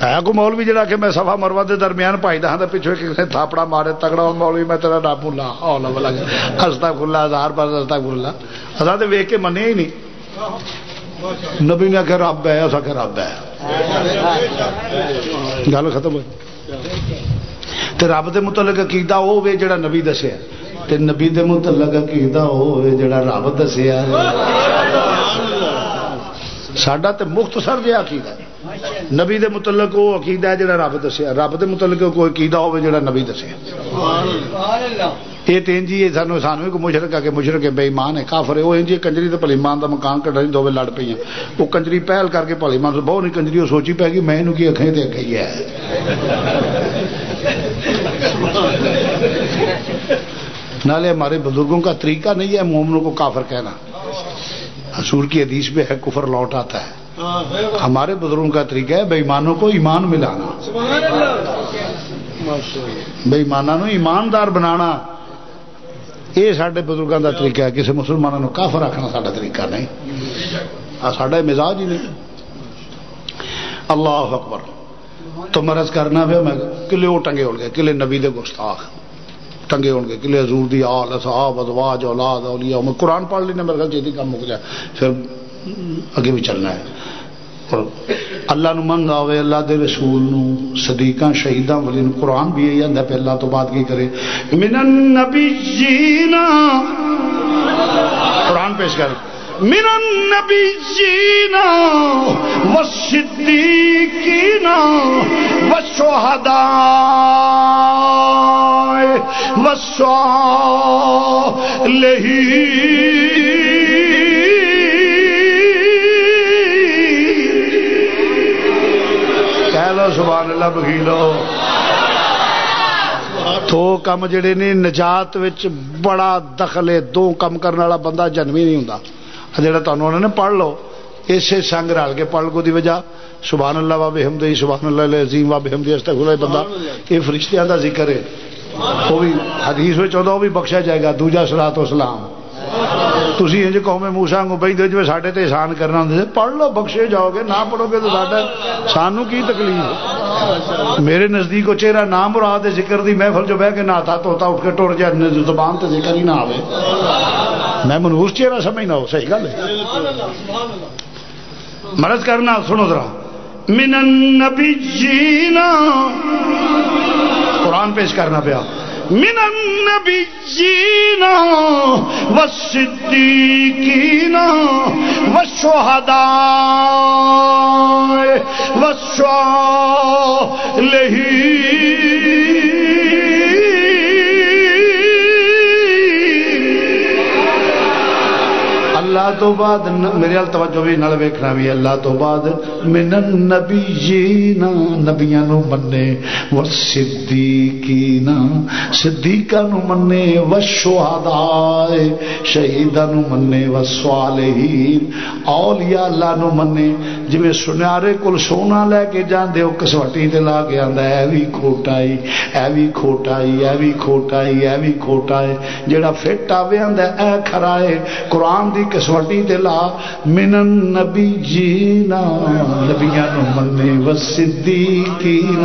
ہے کو مولوی جڑا کہ میں سفا مروا دے درمیان پائی دا ہاں پیچھے کسی نے تھاپڑا مارے تگڑا مولوی میں تیرا ڈا بھولا اولا بلا ہستا کھلا ہزار پر ہستا کھلا اصا تو ویک کے منیا ہی نہیں۔ نبی نے آخر رب ہے اس آخر رب ہے۔ گل ختم ہوئی۔ تے رب دے متعلق عقیدہ وہ ہوے جڑا نبی دسیا۔ تے نبی دے متعلق عقیدہ وہ ہوے جڑا رب دسیا۔ ساڈا تے مختصر جہا عقیدہ ہے۔ نبی دے متعلق وہ عقیدہ ہے جڑا رب دسیا۔ رب دے متعلق کوئی عقیدہ ہوے جڑا نبی دسیا۔ یہ تین جی سانو سانو ایک مشرق آ کے مشرق بے ایمان ہے کافر ہے وہ جی کنجری تو پلی مان کا مکان کٹا دو لڑ پی وہ کنجری پہل کر کے پلی مان بہت نہیں کنجری وہ سوچی پی گی میں کی اکھیں نالے ہمارے بزرگوں کا طریقہ نہیں ہے مومنوں کو کافر کہنا حصور کی حدیث میں ہے کفر لوٹ آتا ہے ہمارے بزرگوں کا طریقہ ہے بے ایمانوں کو ایمان ملانا بے ایمانوں ایماندار بنانا یہ سارے بزرگوں کا طریقہ ہے کسی مسلمانوں کافر رکھنا سا طریقہ نہیں۔ ساڈا مزاج ہی نہیں۔ اللہ اکبر۔ تو مرض کرنا پیا میں، کلے وہ ٹنگے ہو گئے کلے نبی دے گستاخ۔ ٹنگے ہو گئے کلے حضور دی آل، اصحاب، ازواج، اولاد، اولیاء۔ میں قرآن پڑھ لینا، میرے خیال جیدی کام مک جائے۔ پھر اگے بھی چلنا ہے۔ اللہ نو منگ آوے، اللہ دے رسول نو، صدیقاں، شہیداں ولی نو قرآن بھی یہی آندا پہ اللہ تو بات کی کرے؟ من النبیین قرآن پیش کر۔ من النبیین والصدیقین والشہداء والصالحین لو سبحان اللہ بخیلو تو کم جڑے نے نجات وچ بڑا دخل ہے دو کم کرنے والا بندہ جنمی نہیں ہوندا جڑا تانوں انہوں نے پڑھ لو اسے سنگ رل کے پڑھ کو دی وجہ سبحان اللہ و بحمدہ سبحان اللہ العظیم و بحمدہ استغفر اللہ بندہ یہ فرشتیاں دا ذکر ہے وہ بھی حدیث میں چاہتا وہ بھی بخشا جائے گا دوجا سلاد و سلام تھی انج قوم موسا کو بہت جی سارے تے احسان کرنا ہوں پڑھ لو بخشے جاؤ گے نہ پڑھو گے تو ساڈا سانو کی تکلیف میرے نزدیک وہ چہرہ نام مراد ذکر دی محفل جو بہ کے نہ تھا توتا اٹھ کے ٹر جائے زبان تو ذکر ہی نہ آئے میں منہوس چہرہ سمجھنا ہو صحیح گل ہے مرض کرنا سنو ذرا من النبیین قرآن پیش کرنا پیا من النبيين والصديقين والشهداء والصالحين. اللہ تو بعد میرے ال توجہ بھی نال ویکھنا بھی اللہ تو بعد من النبیین، نبیاں نو مننے، و صدیقین، صدیقاں نو مننے، و شہداء شہیداں نو مننے، و صالحین، اولیاء اللہ نو مننے۔ جویں سنیارے کول سونا لے کے جاندے، او کسوٹی تے لا کے آندا اے وی کھوٹا ہی اے وی کھوٹا ہی اے وی کھوٹا ہی اے وی کھوٹا ہے جیڑا فٹ آوے آندا اے کھرا ہے، قرآن دی کسوٹی تے لا من النبی جینا، نبیاں نو مننے و صدیقین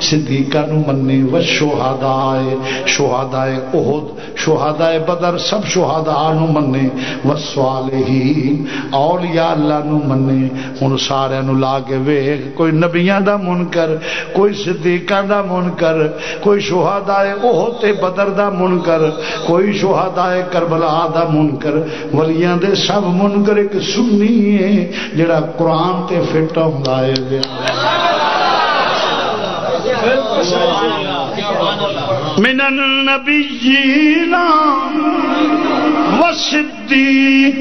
صدیقاں نو مننے و شہداء شہداء احد شہداء بدر، سب شہداء نو مننے و صالحین، اولیاء اللہ نو مننے۔ ہن سارے نو لا کے ویکھ، کوئی نبیاں دا منکر، کوئی صدیقاں دا منکر، کوئی شہداء احد تے بدر دا منکر، کوئی شہداء کربلا دا منکر۔ ولیاں دے سب منکر ایک سنی ہے، جڑا قرآن تے فٹ ہوندا ہے۔ من النبیین والصدیقین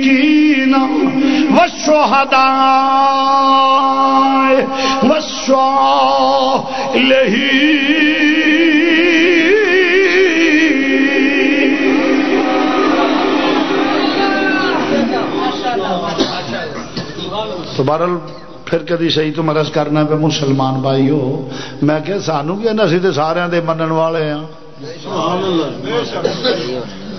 والشہداء والصالحین تو بہرحال پھر کدی صحیح تو مرض کرنا پہ مسلمان بھائی ہو میں کہ سانو کیا اسی تو سارے دے منن والے ہاں۔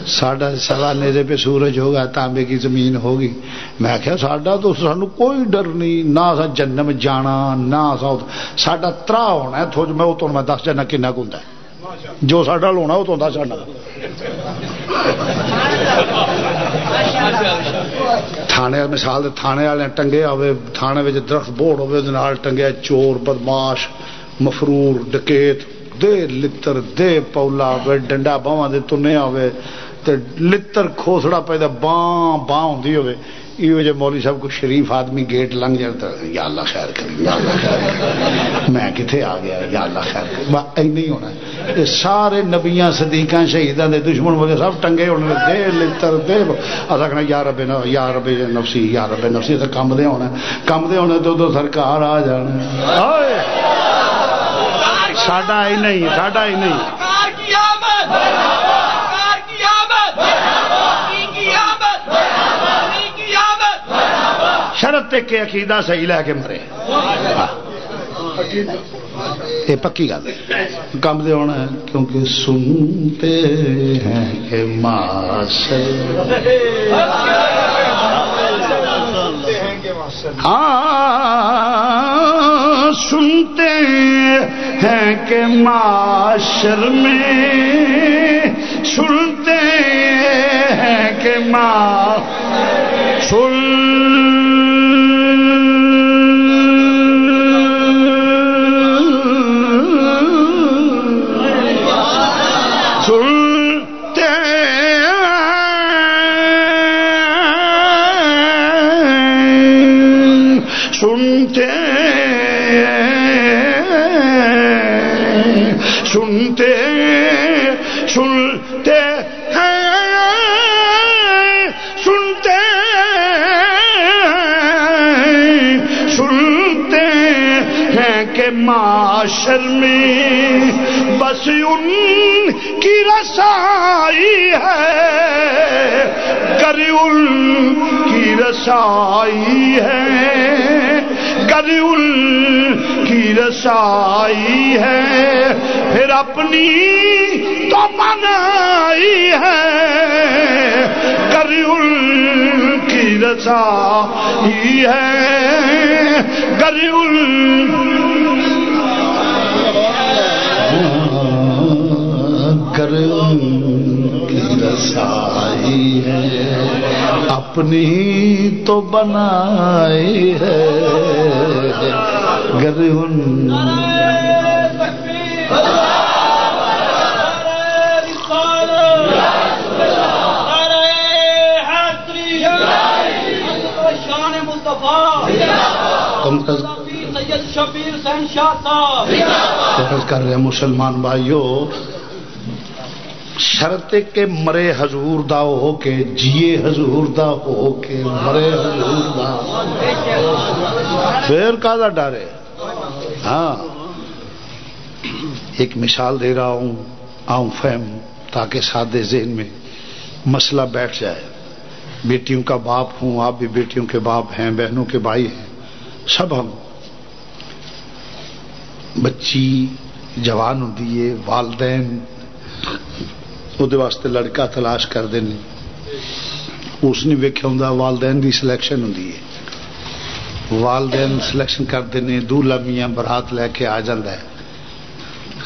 ساڈا سوا نیرے پہ سورج ہوگا، تانبے کی زمین ہوگی۔ میں کیا ساڈا تو سانو کوئی ڈر نہیں، نہ اسا جنم جانا، نہ اسا ساڈا ترا ہونا ہے، تھوڑ میں تو میں دس جانا کنا کوندا جو ساڈا ہونا وہ تو دس جانا تھانے مثال تھانے والے ٹنگے ہوے تھانے وچ درخت بوڑ ہوے دے نال ٹنگیا چور بدماش مفرور، ڈکیت، دے لتر، دے پولا ہوے ڈنڈا باواں دے تنے ہوے تے لتر کھوسڑا پے تے باں باں ہوندی ہوے یہ جو مولوی صاحب کو شریف آدمی گیٹ لنگ جاتا یا اللہ خیر کری یا اللہ خیر میں کتنے آ گیا، یا اللہ خیر کری بس نہیں ہونا۔ یہ سارے نبیاں، صدیقاں، شہیداں دے دشمن والے سب ٹنگے ہونے دے لتر، دے اصا کہنا یا رب یا رب نفسی، یا رب نفسی تو کم دے ہونا۔ کم دے ہونے تو تو سرکار آ جانا۔ ساڈا ہی نہیں، ساڈا ہی نہیں
سرکار کی آمد سرکار کی آمد نبی کی آمد نبی کی آمد
شرط تے کہ عقیدہ صحیح لے کے مرے۔ یہ پکی گل ہے۔ کم دے ہونا ہے کیونکہ سنتے ہیں کہ ہاں سنتے ہیں کہ معاشر میں۔ سنتے ہیں کہ ماں سنتے معاشر میں بس ان کی رسائی ہے۔ گر ان کی رسائی ہے۔ گر ان کی رسائی ہے۔ پھر اپنی تو بنائی ہے۔ گر ان کی رسائی ہے۔ گر گر رسائی ہے۔ اپنی تو بنائی ہے۔ گر کم کر
شبیر صاحب۔
کر رہے مسلمان بھائیوں شرط کے مرے حضور دا ہو کے جیے حضور دا ہو کے مرے حضور دا پھر کا ڈر ہے؟ ہاں۔ ایک مثال دے رہا ہوں، آؤں فہم، تاکہ سادے ذہن میں مسئلہ بیٹھ جائے۔ بیٹیوں کا باپ ہوں، آپ بھی بیٹیوں کے باپ ہیں، بہنوں کے بھائی ہیں، سب ہم۔ بچی، جوان ہوں والدین وہ واسطے لڑکا تلاش کرتے ہیں اس نے ویکیا ہوں والدین کی سلیکشن ہوں والدین سلیکشن کرتے ہیں دو لمیاں برات لے کے آ جا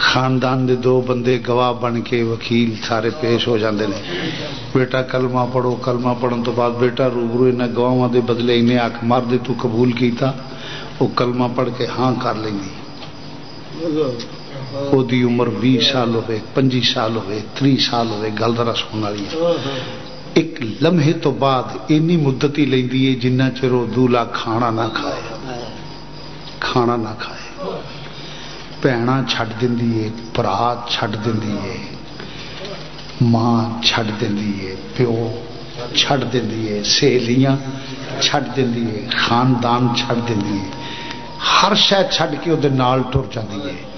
خاندان دے دو بندے گواہ بن کے وکیل سارے پیش ہو جاندے نے بیٹا کلمہ پڑھو کلمہ پڑھن تو بعد بیٹا روبرو انہیں گواہ دے بدلے انہیں آخ مار دے تو قبول کیتا وہ کلمہ پڑھ کے ہاں کر لیں گی وہ عمر بھی سال ہوئے پنجی سال ہوئے تری سال ہوئے گل ذرا سن والی ایک لمحے تو بعد اینی مدت ہی لیندی ہے جنہ چر وہ دولا کھانا نہ کھائے کھانا نہ کھائے بھنا چھڈ دینی ہے برا چھڈ دینی ہے ماں چھڈ دینی ہے پیو چھڈ دینی ہے سہیلیاں چھڈ دینی ہے خاندان چھڈ دینی ہے ہر شہ چھڈ کے وہ ٹر جاتی ہے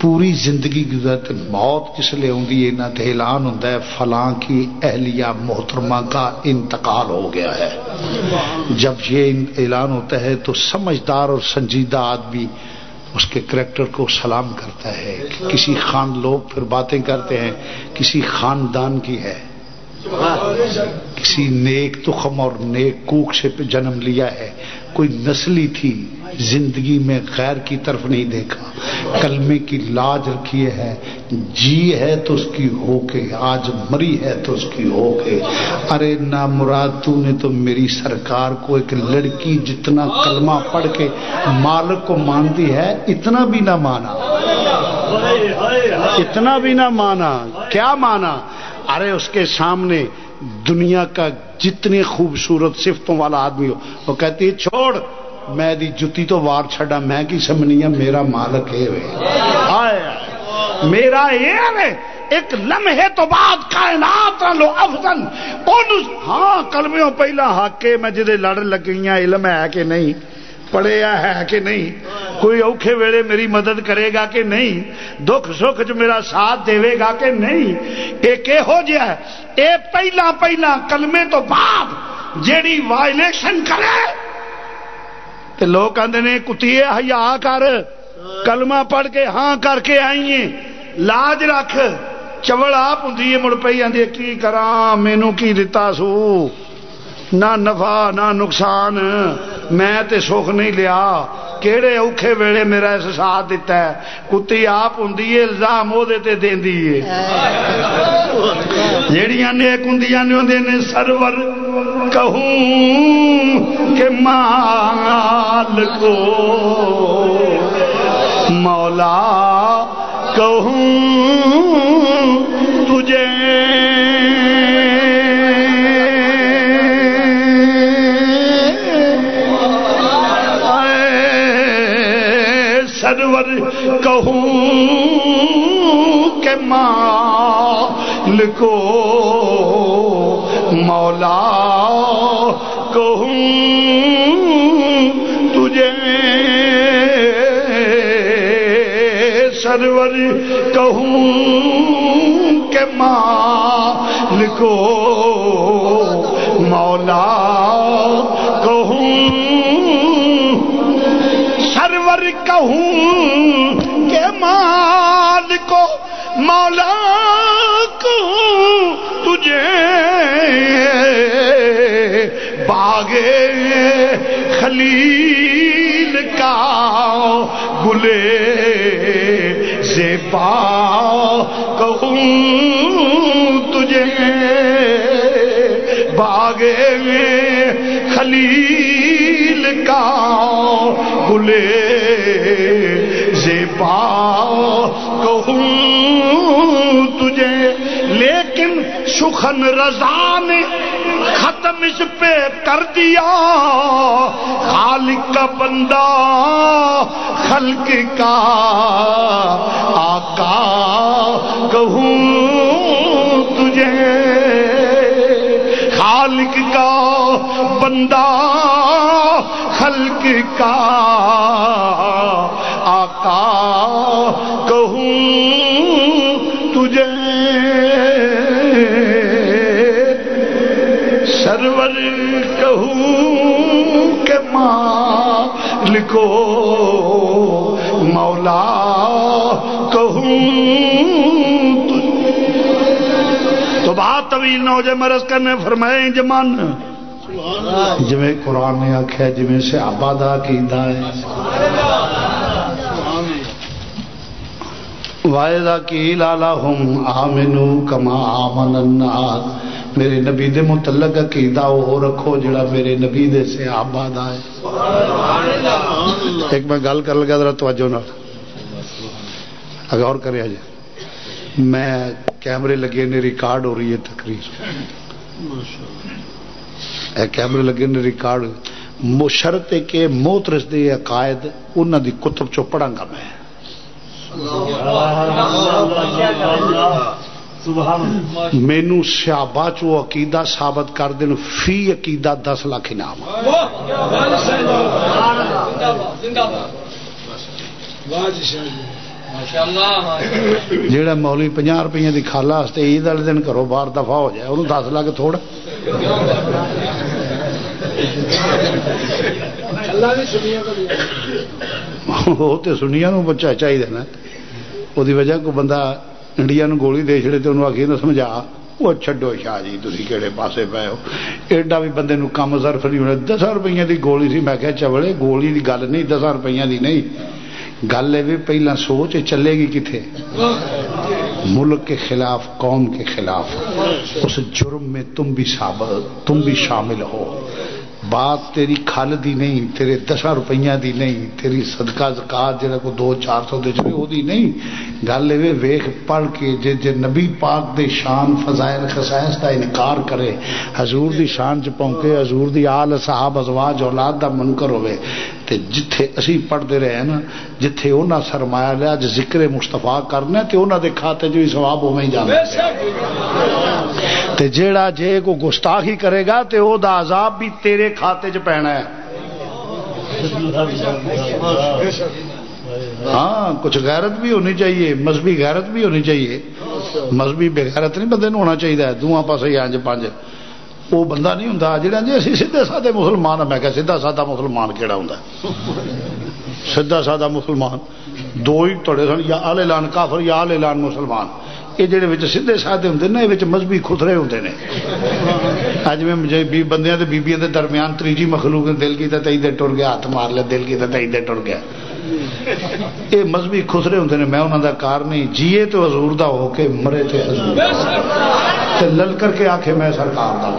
پوری زندگی گزرت موت کس لیے آتی ہے؟ نہ تو اعلان ہوتا ہے فلاں کی اہلیہ محترمہ کا انتقال ہو گیا ہے۔ جب یہ اعلان ہوتا ہے تو سمجھدار اور سنجیدہ آدمی اس کے کریکٹر کو سلام کرتا ہے۔ کسی خان لوگ پھر باتیں کرتے ہیں، کسی خاندان کی ہے۔ کسی نیک تخم اور نیک کوک سے جنم لیا ہے۔ کوئی نسلی تھی، زندگی میں غیر کی طرف نہیں دیکھا۔ کلمے کی لاج رکھی ہے جی ہے تو اس کی ہو کے آج مری ہے تو اس کی ہو کے ارے نہ مراد، تو نے تو میری سرکار کو ایک لڑکی جتنا کلمہ پڑھ کے مالک کو مانتی ہے، اتنا بھی نہ مانا۔ اتنا بھی نہ مانا۔ کیا مانا؟ ارے اس کے سامنے دنیا کا جتنے خوبصورت صفتوں والا آدمی ہو، وہ کہتی ہے، چھوڑ، میں دی جتی تو وار چھڑا میں کی سمنی میرا مالک ہے میرا یہ ایک لمحے تو بعد کائنات لو افضل۔ ہاں کلمیوں پہلا حق کے میں جدے لڑ لگیاں، علم ہے کہ نہیں۔ پڑھیا ہے کہ نہیں؟ کوئی اوکھے ویڑے میری مدد کرے گا کہ نہیں؟ دکھ سکھ جو میرا ساتھ دے گا کہ نہیں؟ ایک ہو جیا ہے، اے پہلا پہلا کلمے تو بعد جیڑی وائلیشن کرے، تے لوگ آدھے نے کتیے ہاں ہیا کر، کلمہ پڑھ کے ہاں کر کے آئیے لاج رکھ، چوڑ آپ ہوں مڑ پی آدھی کی کرا مینو کی دتا سو؟ نہ نفع، نہ نقصان۔ میں تے سکھ نہیں لیا۔ کہڑے اوکھے ویلے میرا اس ساتھ دیتا ہے۔ کتی آپ ہوں الزام وہ دینی جہیا نیک ہوں نے سرور کہوں کہ مال کو مولا کہوں سرور کہوں کہ مال کو مولا کہوں تجھے سرور کہوں کہ مال کو خلیل کا گلے سے کہوں تجھے باغے خلیل کا گلے زیبا کہوں تجھے، لیکن سخن رضا نے ختم پہ کر دیا۔ خالق کا بندہ خلق کا آقا، کہوں تجھے؟ خالق کا بندہ خلق کا آقا، کہوں سرور کہوں کہ مالکو مولا کہوں تو بات طویل نہ ہو جائے، مرض کرنے فرمائے جمان جی قرآن نے آخیا جی سے آبادا کیدا ہے۔ وائدہ کی لالا ہوں آمنو کما آمن الناس میرے نبی دے متعلق عقیدہ وہ رکھو جڑا میرے نبی دے سے آباد آئے ایک میں گل کر لگا ذرا توجہ نہ غور کرے جی میں کیمرے لگے نے ریکارڈ ہو رہی ہے تقریر۔ اے کیمرے لگے نے ریکارڈ۔ مشرط کے موترس دے عقائد انہوں دی کتب چو پڑھا گا میں۔ مینو سیابا چو عقیدہ ثابت کر دین فی عقیدہ دس لاکھ انعام. جہاں مولی پناہ روپیے کی کھالا واسطے عید والے دن کرو باہر دفاع ہو جائے انہوں دس لاکھ تھوڑا۔ وہ تو سنیا بچہ چاہیے نا۔ وہ وجہ کو بندہ انڈیا نو گولی دے چڑے تو آخی نہ سمجھا وہ چڈو شاہ جی تھی کہڑے پاسے پے ہو ایڈا بھی بندے نو کم ظرف نہیں ہونا دس روپیے کی گولی سی میں کہ چوڑے گولی کی گل نہیں دس روپیے کی نہیں گل یہ پہلا سوچ چلے گی کتنے ملک کے خلاف قوم کے خلاف اس جرم میں تم بھی ثابت تم بھی شامل ہو بات تیری کھل دی نہیں، تیرے دسا روپیہ دی نہیں، تیری صدقہ زکات جہاں کو دو چار سو دے چلے دی نہیں۔ گل یہ ویخ پڑھ کے جے جے نبی پاک دے شان، فضائل، خصائص دا انکار کرے، حضور دی شان چ پونکے حضور دی آل صحاب ازواج، اولاد دا منکر ہوئے۔ تے جتھے اسی پڑھتے رہے ہیں نا، جتھے انہاں سرمایہ لیا جو ذکر مستفا کرنا تے انہاں دے کھاتے جو ثواب ہوے ہی جانا تے جیڑا جے کو گستاخی کرے گا، تے او دا عذاب بھی تیرے کھاتے چ پینا ہے۔ ہاں کچھ غیرت بھی ہونی چاہیے، مذہبی غیرت بھی ہونی چاہیے۔ مذہبی بغیرت نہیں، بندے ہونا چاہیے دونوں پاس انج پانچ وہ بندہ نہیں ہوں جہاں جی اسی سیدھے سادے مسلمان میں کہ سیدھا سادہ مسلمان کہڑا ہوں سیدھا سادہ مسلمان۔ دو ہی تڑے سن، یا آل اعلان کافر یا آل اعلان مسلمان۔ یہ جہے سیدھے سادے ہوں نا یہ مذہبی خسرے ہوں نے۔ اج میں مجھے بی بندیاں تے بیبیاں دے درمیان تیجی مخلوق دل کی تئی دے ٹر گیا، ہاتھ مار لیا دل کی تئی دے ٹر گیا۔ یہ مذہبی خسرے ہوں نے، میں انہوں کا کار نہیں، جیے تو حضور دا ہو کے مرے تھے حضور۔ تو لل کر کے آخے میں سرکار دا۔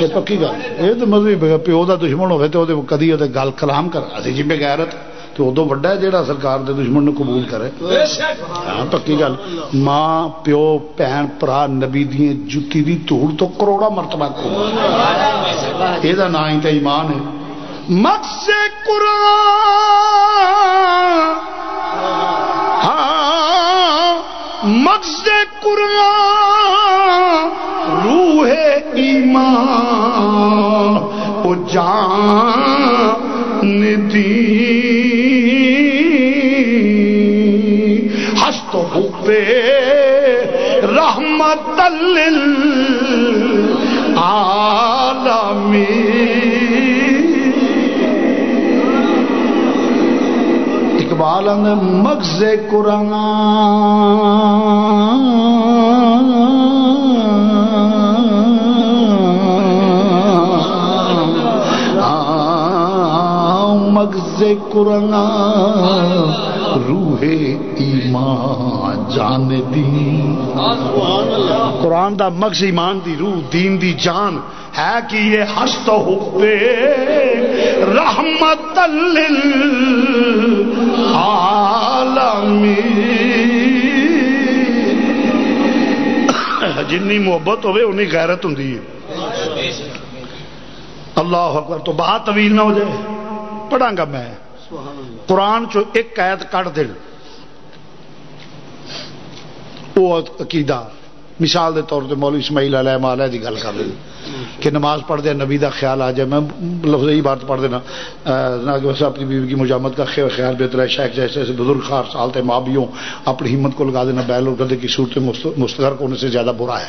یہ پکی گل۔ یہ تو مذہبی پیو کا دشمن ہوے تو کدی وہ گل کلام کر۔ اسی جی بغیرت تو ادو وا ہے جہاں سرکار دے دشمن نو قبول کرے۔ ہاں پکی گل۔ ماں، پیو بھن برا نبی دی جتی دی دھوڑ تو کروڑا مرتبہ کو یہ نام ہی تو ایمان ہے۔ مقص قرآن۔ ہاں مقص قرآن۔ ایمان وہ جان دی۔ ہست پہ رحمت عالمی اقبال مغز قرآن۔ مغز قرآن روح ایمان جان دی۔ قرآن دا مغز ایمان دی، روح دین دی جان۔ ہے کہ یہ ہست ہوتے رحمت جنی محبت ہوے انی غیرت ہوں اللہ اکبر، تو بہت طویل نہ ہو جائے۔ پڑھا گا میں۔ قرآن چو ایک قید کٹ دل۔ وہ عقیدہ، مثال کے طور پہ مولوی اسماعیل علیہ مالیہ کی گل کر رہی۔ کہ نماز پڑھ دیا نبی کا خیال آ جائے۔ میں لفظ یہی بات پڑھ دینا ویسے اپنی بیوی کی مجامت کا خیال بہتر ہے۔ شیخ جیسے ایسے بزرگ خار سالتے ماں بھی ہوں اپنی ہمت کو لگا دینا۔ بیل اور گدے کی صورت مستقر ہونے سے زیادہ برا ہے۔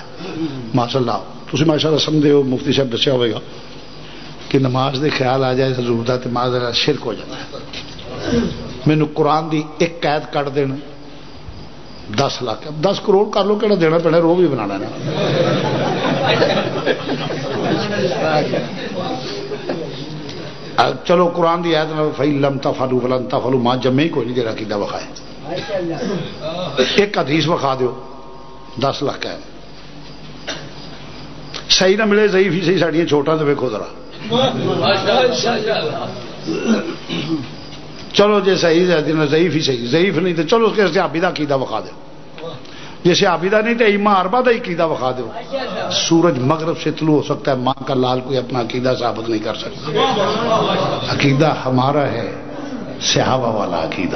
ماشاء اللہ تھی ماشاء اللہ سمجھے ہو، مفتی صاحب دسیا ہوئے گا۔ کہ نماز دے خیال آ جائے ضرورت ہے تو نماز شرک ہو جاتا ہے۔ مینو قرآن دی ایک قید کٹ دینا دس لاکھ۔ دس کروڑ کر لو کہڑا دینا پینا رو بھی بنا چلو، قرآن دی آیت میں فی لم تفلو فلن تفلو ماں جمے کوئی نہیں دینا کیدا بخائے ایک حدیث بخا دیو، دس لاکھ ہے۔ صحیح نہ ملے، ضعیف ہی، صحیح ساڑیاں چھوٹا تو ویکو ذرا۔ چلو جی صحیح ضعیف ہی صحیح ضعیف نہیں تو چلو اس کے آبی کا عقیدہ بخا دو۔ جیسے آبیدہ نہیں تو ایما اربا کا عقیدہ بخا دو۔ سورج مغرب سے طلوع ہو سکتا ہے ماں کا لال کوئی اپنا عقیدہ ثابت نہیں کر سکتا۔ عقیدہ ہمارا ہے صحابہ والا عقیدہ۔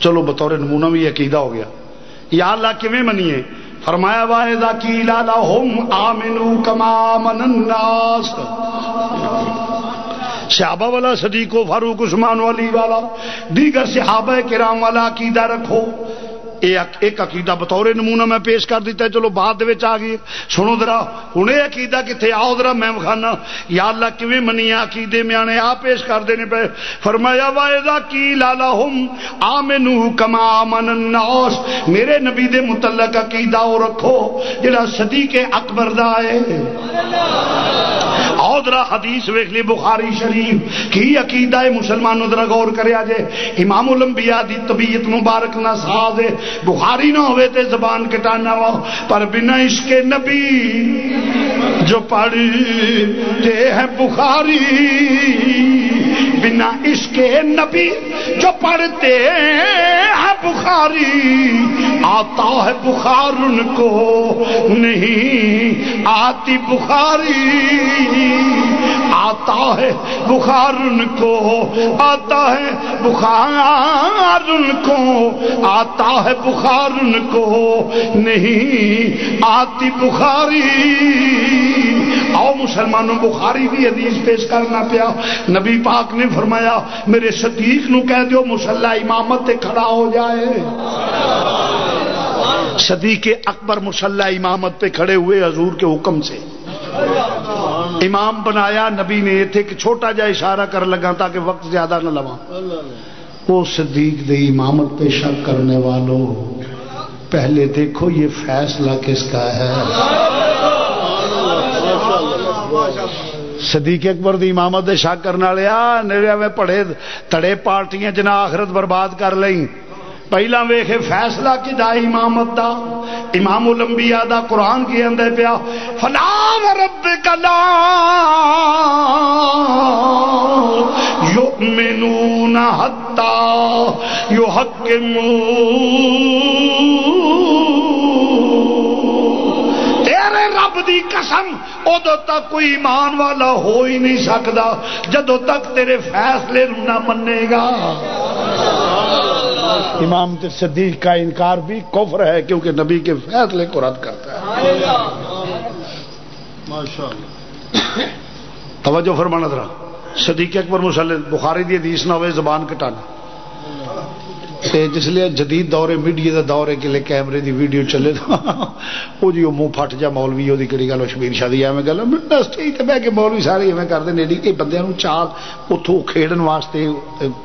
چلو بطور نمونہ بھی عقیدہ ہو گیا۔ یا اللہ کیویں منیے؟ فرمایا واحدہ کی لالا ہوم آمنو کما من الناس صحابہ والا، صدیق و فاروق، عثمان والی والا، دیگر صحابہ کرام والا عقیدہ رکھو۔ ایک عقیدہ بطور نمونہ میں پیش کر دیتا ہے چلو بعد آ گئی سنو درا ہوں یہ عقیدہ کتنے آؤ درا میں خانا یا اللہ کیویں منی عقیدے میں آنے آ پیش کر دینے پہ فرمایا وائدہ کی لالا ہم آ مینو کما من الناس میرے نبی دے متعلق عقیدہ او رکھو جڑا صدیق اکبر دا ہے آؤ درا حدیث ویکھ لی بخاری شریف کی عقیدہ ہے مسلمانوں درا غور کریا جے امام الانبیاء دی طبیعت مبارک نہ ساز ہے بخاری نہ ہوئے تے زبان کٹانا ہو، پر بنا عشق نبی جو پڑھتے ہیں بخاری، بنا عشق نبی جو پڑھتے ہیں بخاری، آتا ہے بخار ان کو نہیں، آتی بخاری، آتا ہے بخار ان کو، آتا ہے بخار ان کو، آتا ہے بخار ان کو نہیں، آتی بخاری۔ آؤ، مسلمانوں، بخاری بھی حدیث پیش کرنا پیا۔ نبی پاک نے فرمایا، میرے صدیق نو کہہ دیو مسلح امامت کھڑا ہو جائے۔ صدیق اکبر مسلح امامت پہ کھڑے ہوئے حضور کے حکم سے۔ امام بنایا، نبی نے تھے کہ چھوٹا جا اشارہ کر لگا تاکہ وقت زیادہ نہ لوا وہ صدیق دے امامت پہ شک کرنے والوں، پہلے دیکھو یہ فیصلہ کس کا ہے۔ صدیق اکبر دی امامت دے شک کرنے والے آ میں پڑھے، تڑے پارٹیاں جنا آخرت برباد کر لیں پہلا ویخے فیصلہ کدا امامت دا؟ امام الانبیاء دا قرآن کی اندر پیا فلا رب کلا یؤمنون حتا یحکمون دی قسم ادو تک کوئی ایمان والا ہو ہی نہیں سکتا جدو تک تیرے فیصلے نہ منے گا۔ امام صدیق کا انکار بھی کفر ہے، کیونکہ نبی کے فیصلے کو رد کرتا ہے۔ توجہ فرمانا ذرا۔ صدیق اکبر مسلم، بخاری دی حدیث نہ ہوئے، زبان کٹانا۔ جس لیے جدید دور ہے میڈیا کا دور ہے کہ کیمرے دی ویڈیو چلے تو وہ جی منہ پھٹ جا مولوی وہ کہڑی گل شبیر شادی ایویں گل ٹھیک بہ کے مولوی سارے ایویں کرتے ہیں کہ بندے چال اتوں کھیڈن واسطے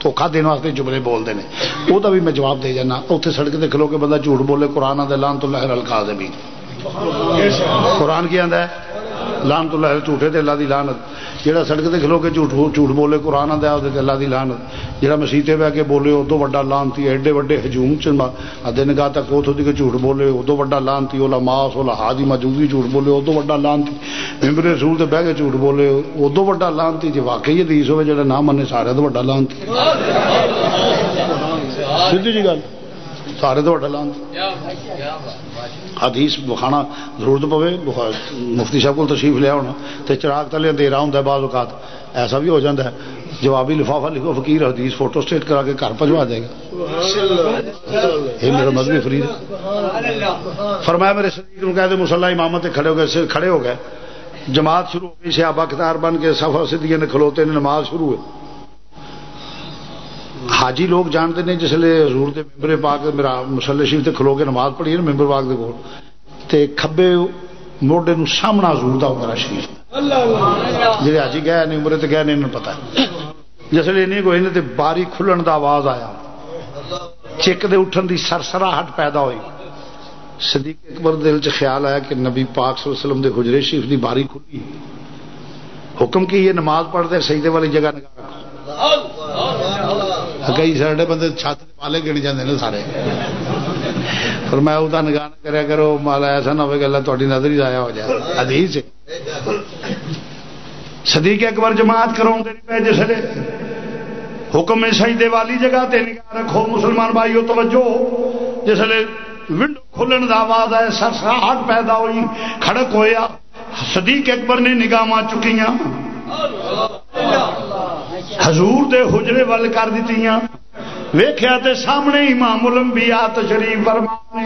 دھوکھا دن واسطے جملے بولتے ہیں وہ بھی میں جواب دے جانا اتنے سڑک سے کھلو کے بندہ جھوٹ بولے، قرآن دے لان تو لہر الکا دے بھی قرآن کی آدھا ہے؟ لان تو لہر جھوٹے دے اللہ دی لانت جہاں سڑک سے کھلو کے جھوٹ جھوٹ بولے قرآن آدھا وہ اللہ کی لانت جہاں مسیطے بہ کے بولے ادو وا لانتی ایڈے وڈے ہجوم چدے نگاہ تک اتوں کی جھوٹ بولے ادو وا لانتی وہ ماس وہ ہادی موجودگی جھوٹ بولے ادو وا لانتی ممبر رسول سے بہ کے جھوٹ بولے ادو وا لانتی جی واقعی حدیث ہوئے جڑا نہ منے سارے تو وا لانتی سی جی گل۔ سارے تو وا حدیث بخانا ضرورت پوے مفتی صاحب کو تشریف لیا ہونا۔ تو چراغ تلے اندھیرا ہوں بعض اوقات۔ ایسا بھی ہو جاتا ہے۔ جوابی لفافہ لکھو، فقیر حدیث فوٹو اسٹیٹ کرا کے گھر پہنچوا دے گا۔ یہ میرا مذہبی فرید۔ فرمایا میرے شریک کہہ دے مسلح امامت کھڑے ہو گئے، کھڑے ہو گئے۔ جماعت شروع ہو گئی سیابا کتار بن کے سفا سدیے نے کھلوتے نے نماز شروع ہوئی۔ حاجی لوگ جانتے ہیں جس لیے حضور دے ممبر پاک، میرا مسلح شریف تے کھلو کے نماز پڑھی ہے ممبر پاک دے کول۔ تے کھبے موڈے نو سامنا حضور دا میرا شریف۔ جی حاجی گئے نہیں، عمرے تے گئے نہیں پتا جس لیے نہیں کوئی نہیں تے باری کھلن دا آواز آیا۔ چک دے اٹھن دی سرسراہٹ پیدا ہوئی۔ صدیق اکبر دل چ خیال آیا کہ نبی پاک صلی اللہ علیہ وسلم دے حجرے شریف دی باری کھلی۔ حکم کی یہ نماز پڑھتے سجدے والی جگہ نگاہ رکھو۔ کئی سارے بندے چھت پالے گڑی جاتے ہیں سارے پر میں وہ نگاہ کریا کرو مالا ایسا نہ ہو گلا تاری نظر ہی ضائع ہو جائے حدیث صدیق اکبر جماعت کرو پہ جس نے حکم سجدے والی جگہ تے نگاہ رکھو مسلمان بھائیو توجہ جس نے ونڈو کھلن کا آواز ہے سرسراہٹ پیدا ہوئی کھڑک ہویا صدیق اکبر نے نگاہ چکیاں حضور دے حجرے ول کر دیتی ویخیا تے سامنے امام الانبیاء تشریف فرمانے۔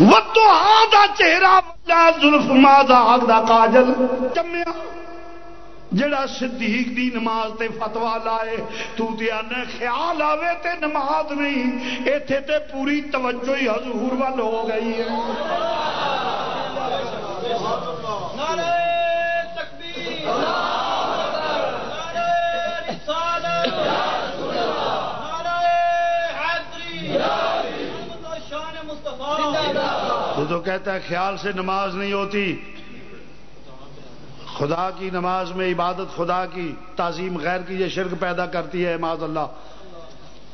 وہ تو آدھا ہاں چہرہ وجہ زلف مادا آگ دا کاجل چمیا۔ جڑا صدیق دی نماز تے فتوا لائے، تو تے آنے خیال آوے تے نماز نہیں۔ ایتھے تے پوری توجہ ہی حضور وال ہو گئی ہے۔
نعرہ تکبیر۔ نعرہ رسالت نعرہ حیدری محمد و شان مصطفیٰ
تو کہتا ہے خیال سے نماز نہیں ہوتی۔ خدا کی نماز میں عبادت خدا کی، تعظیم غیر کی، یہ شرک پیدا کرتی ہے معاذ اللہ۔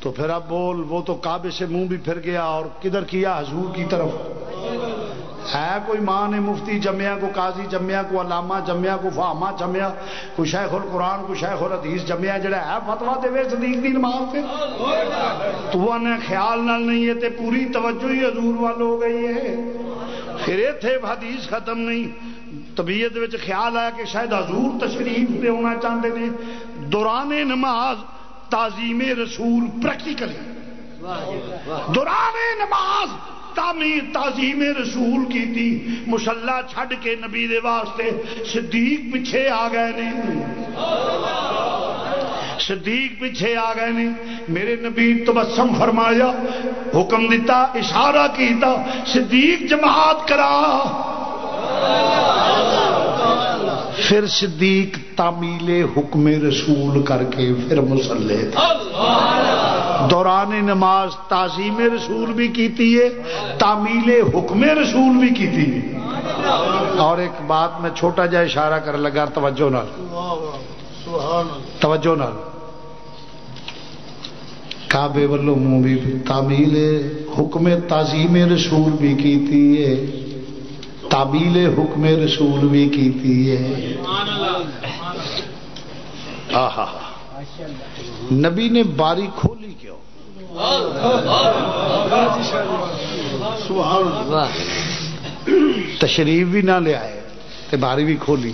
تو پھر اب بول، وہ تو کعبے سے منہ بھی پھر گیا اور کدھر کیا حضور کی طرف؟ ہے کوئی ماں نے مفتی جمیا کو، قاضی جمیا کو، علامہ جمیا کو، فہما جمیا کو، شیخ القرآن کو، شیخ الحدیث جمیا جڑا ہے فتوا دے صدیق دی نماز سے تو نے خیال نال نہیں ہے تے پوری توجہ ہی حضور وال ہو گئی ہے۔ پھر تھے حدیث ختم نہیں۔ طبیعت خیال آیا کہ شاید حضور تشریف پہ ہونا چاہتے ہیں دوران نماز تعظیم رسول پریکٹیکلی دوران نماز تعمیر تعظیم رسول کی تھی مسلح چھڈ کے نبی دے واسطے صدیق پیچھے آ گئے نے۔ صدیق پیچھے آ گئے نے۔ میرے نبی تبسم فرمایا، حکم دیتا، اشارہ کیتا، صدیق جماعت کرا۔ پھر صدیق تعمیل حکم رسول کر کے پھر مسلح دوران نماز تعظیم رسول بھی کیتی ہے، تعمیل حکم رسول بھی کیتی ہے۔ اور ایک بات میں چھوٹا جا اشارہ کر لگا، توجہ نال۔ توجہ نال۔ کعبے والوں منہ بھی تعمیل حکم تعظیم رسول بھی کیتی ہے۔ تعبیل حکم رسول بھی کیتی ہے۔ آہا۔ نبی نے باری کھولی کیوں؟ تشریف بھی نہ لے آئے تے باری بھی کھولی۔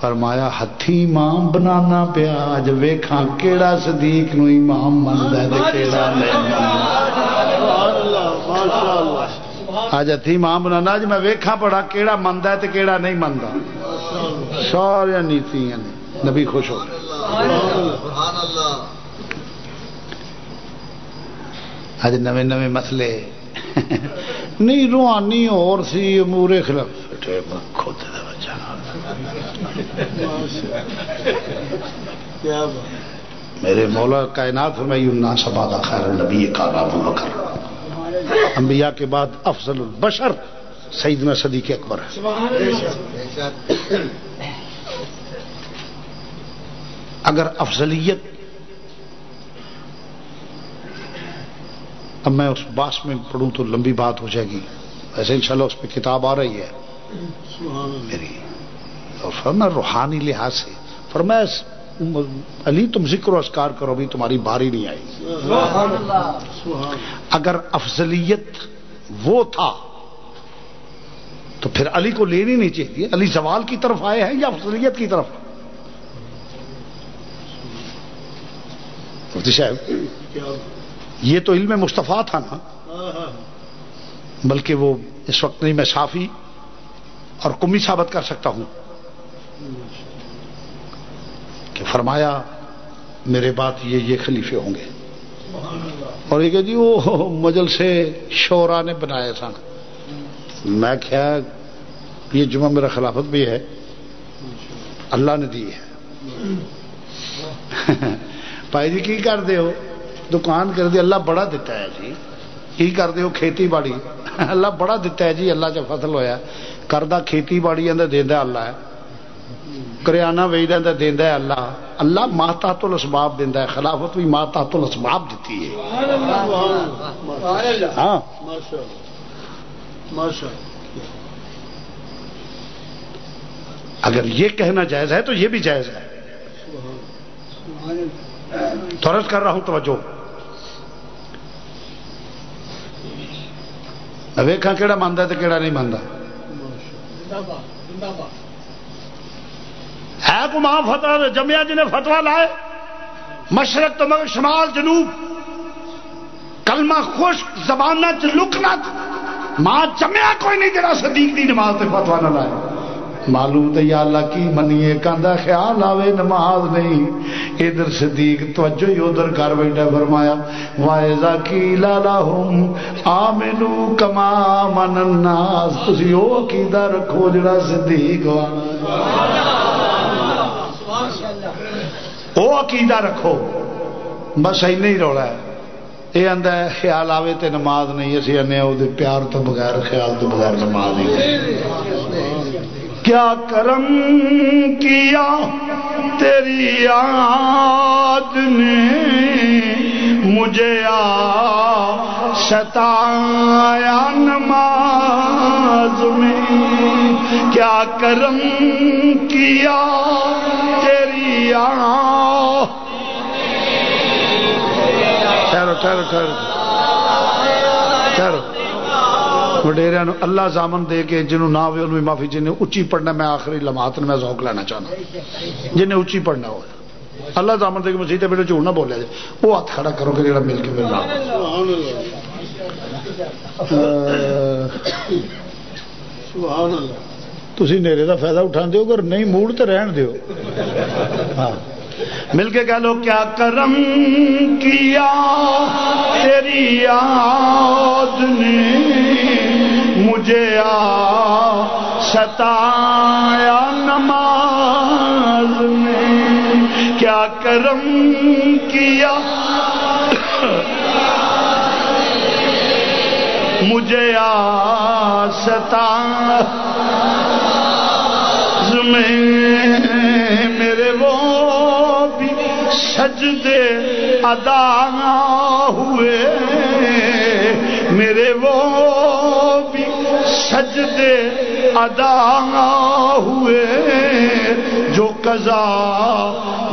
فرمایا، ہتھی ماں بنانا پیا اج ویکھاں کیڑا صدیق نو امام مندا ہے کیڑا نہیں۔ اج ہتھی ماں بنانا اج میں ویکھاں پڑا کیڑا مندا ہے تے کیڑا نہیں مندا۔ سارے نیتیاں نے۔ نبی خوش ہو۔ گئے اج نویں نویں مسئلے۔ نہیں روحانی اور سی امورے خلاف۔ خود دا بچہ میرے مولا کائنات فرمائی الناس بعد خیر النبی کا ابو بکر۔ انبیاء کے بعد افضل البشر سیدنا صدیق اکبر ہے اگر افضلیت اب میں اس باس میں پڑھوں تو لمبی بات ہو جائے گی۔ ویسے انشاءاللہ اس پہ کتاب آ رہی ہے۔ میری اور فرما روحانی لحاظ سے۔ فرمایا علی تم ذکر و اسکار کرو بھی تمہاری باری نہیں آئی۔ اگر افضلیت وہ تھا، تو پھر علی کو لینی نہیں چاہیے۔ علی سوال کی طرف آئے ہیں یا افضلیت کی طرف؟ مفتی صاحب، یہ تو علم مصطفیٰ تھا نا، بلکہ وہ اس وقت نہیں، میں صافی اور کمی ثابت کر سکتا ہوں۔ کہ فرمایا، میرے بعد یہ یہ خلیفے ہوں گے۔ اور یہ کہ جی وہ مجل سے شورا نے بنایا تھا میں کیا یہ جمعہ میرا خلافت بھی ہے۔ اللہ نے دی ہے۔ پائی جی کی کر دے ہو؟ دکان کر دی اللہ بڑا دیتا ہے جی۔ کی کر دے ہو؟ کھیتی باڑی۔ اللہ بڑا دیتا ہے جی۔ اللہ چ فصل ہویا۔ کردہ کھیتی باڑی اندر دینا اللہ ہے۔ کریانہ ویچ دینا دینا ہے اللہ۔ اللہ ماتحت الاسباب دینا ہے۔ خلافت بھی ماتحت الاسباب دیتی ہے۔ ہاں۔ اگر یہ کہنا جائز ہے تو یہ بھی جائز ہے۔ تھورس کر رہا ہوں توجہ۔ ویکھا کہڑا مانتا ہے تو کہڑا نہیں مانتا ہے کو ماں فتح جمیا جی نے فتوا لائے، مشرق تو مگر شمال جنوب، کلمہ خشک زبانہ چ لکنا ماں جمیا کوئی نہیں جڑا صدیق دی نماز تے فتوا نہ لائے۔ معلوم تو یا اللہ کی منیے کاندہ خیال آوے، نماز نہیں۔ ادھر صدیق توجہ ہی ادھر کر بیٹھا فرمایا، وائزا کی لالا ہوں آمنو کما من الناس۔ تسی او عقیدہ رکھو جڑا صدیق والا او عقیدہ رکھو۔ بس اینا ہی روڑا ہے۔ یہ آدھا ہے خیال آوے تے نماز نہیں، اسی آنے وہ پیار تو بغیر، خیال تو بغیر نماز نہیں کیا کرم کیا تیری یاد نے؟ مجھے آ ستایا نماز میں۔ کیا کرم کیا تیری ٹھہرو ٹھہرو ٹھہرو۔ ٹھہرو۔ وڈیریا اللہ زامن دے کے جنہوں نہ ہوئے انہوں معافی جنہیں اچھی پڑھنا میں آخری لمحات میں ذوق لینا چاہنا۔ جنہیں اچھی پڑھنا ہو اللہ زامن دے کے مسیح بیٹے جھوٹ نہ بولیا جائے وہ ہاتھ کھڑا کرو کہ جڑا مل کے ملنا تھی نیرے کا فائدہ اٹھا دیو اگر نہیں موڑ تو رہن دیو ہاں مل کے کہہ لو کیا کرم کیا تیری یاد نے مجھے آ ستایا نماز میں کیا کرم کیا مجھے آ ستایا میں میرے وہ بھی سجدے ادا ہوئے۔ میرے وہ بھی سجدے ادا ہوئے۔ جو قضا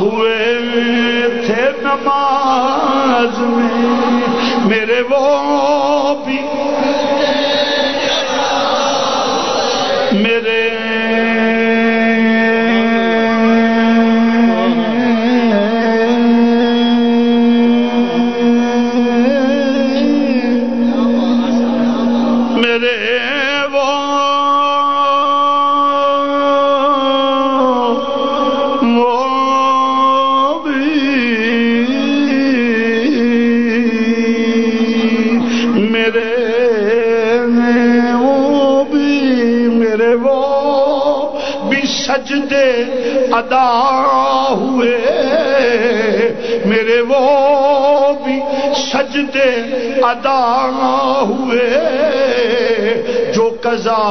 ہوئے تھے نماز میں، میرے وہ بھی ادا ہوئے، جو قضا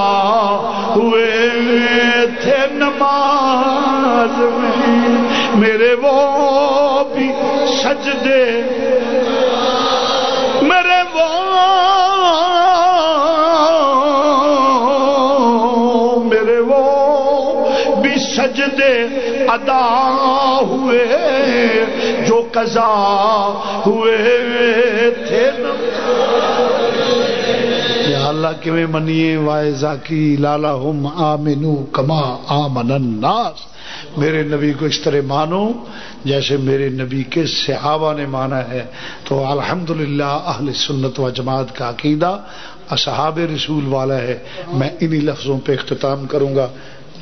ہوئے تھے نماز میں، میرے وہ بھی سجدے، میرے وہ میرے وہ بھی سجدے ادا ہوئے، جو قضا ہوئے اللہ کیویں منیے وائے ذاکی لالا ہم آمنو کما آمن الناس۔ میرے نبی کو اس طرح مانو جیسے میرے نبی کے صحابہ نے مانا ہے۔ تو الحمدللہ اہل سنت و جماعت کا عقیدہ اصحاب رسول والا ہے۔ میں انہی لفظوں پہ اختتام کروں گا۔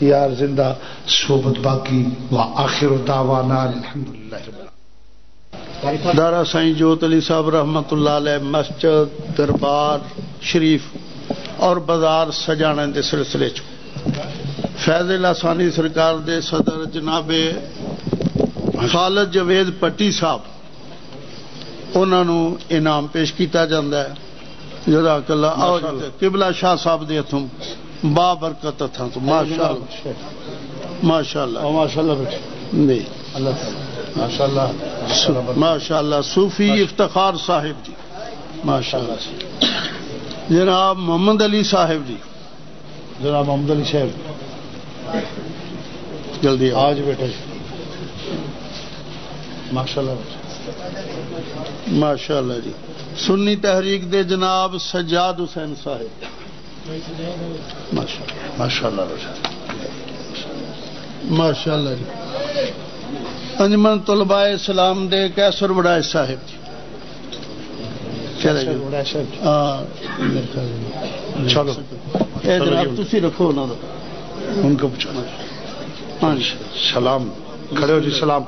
یار زندہ، صحبت باقی۔ و آخر دعوانا الحمدللہ
دارا سائیں جوت علی صاحب رحمت اللہ علیہ مسجد دربار شریف۔ اور بازار سجانے دے سلسلے چ فیض لاسانی سرکار دے صدر جناب خالد جوید پٹی صاحب انہوں انعام پیش کیتا جاندہ ہے۔ جزاک اللہ۔ آؤ جی قبلہ شاہ صاحب دے ہتھوں با برکت ہتھاں تو۔ ماشاءاللہ۔ ماشاءاللہ۔
بیٹے
نہیں
اللہ تعالیٰ۔ ماشاءاللہ۔
ماشاء اللہ صوفی افتخار صاحب جی۔ ماشاء اللہ جناب محمد علی صاحب جی۔
جناب محمد علی صاحب۔
جلدی۔
آج بیٹا جی ماشاءاللہ بیٹا
ماشاء اللہ جی۔ سنی تحریک دے جناب سجاد حسین صاحب۔ ماشاء
بیٹا
ماشاء اللہ جی۔ انجمن طلباء اسلام دے کیسر بڑائے صاحب جی۔ چلے جی۔
چلو۔
جناب تسی رکھو
ان کو
جی
سلام۔ کھڑے ہو جی سلام۔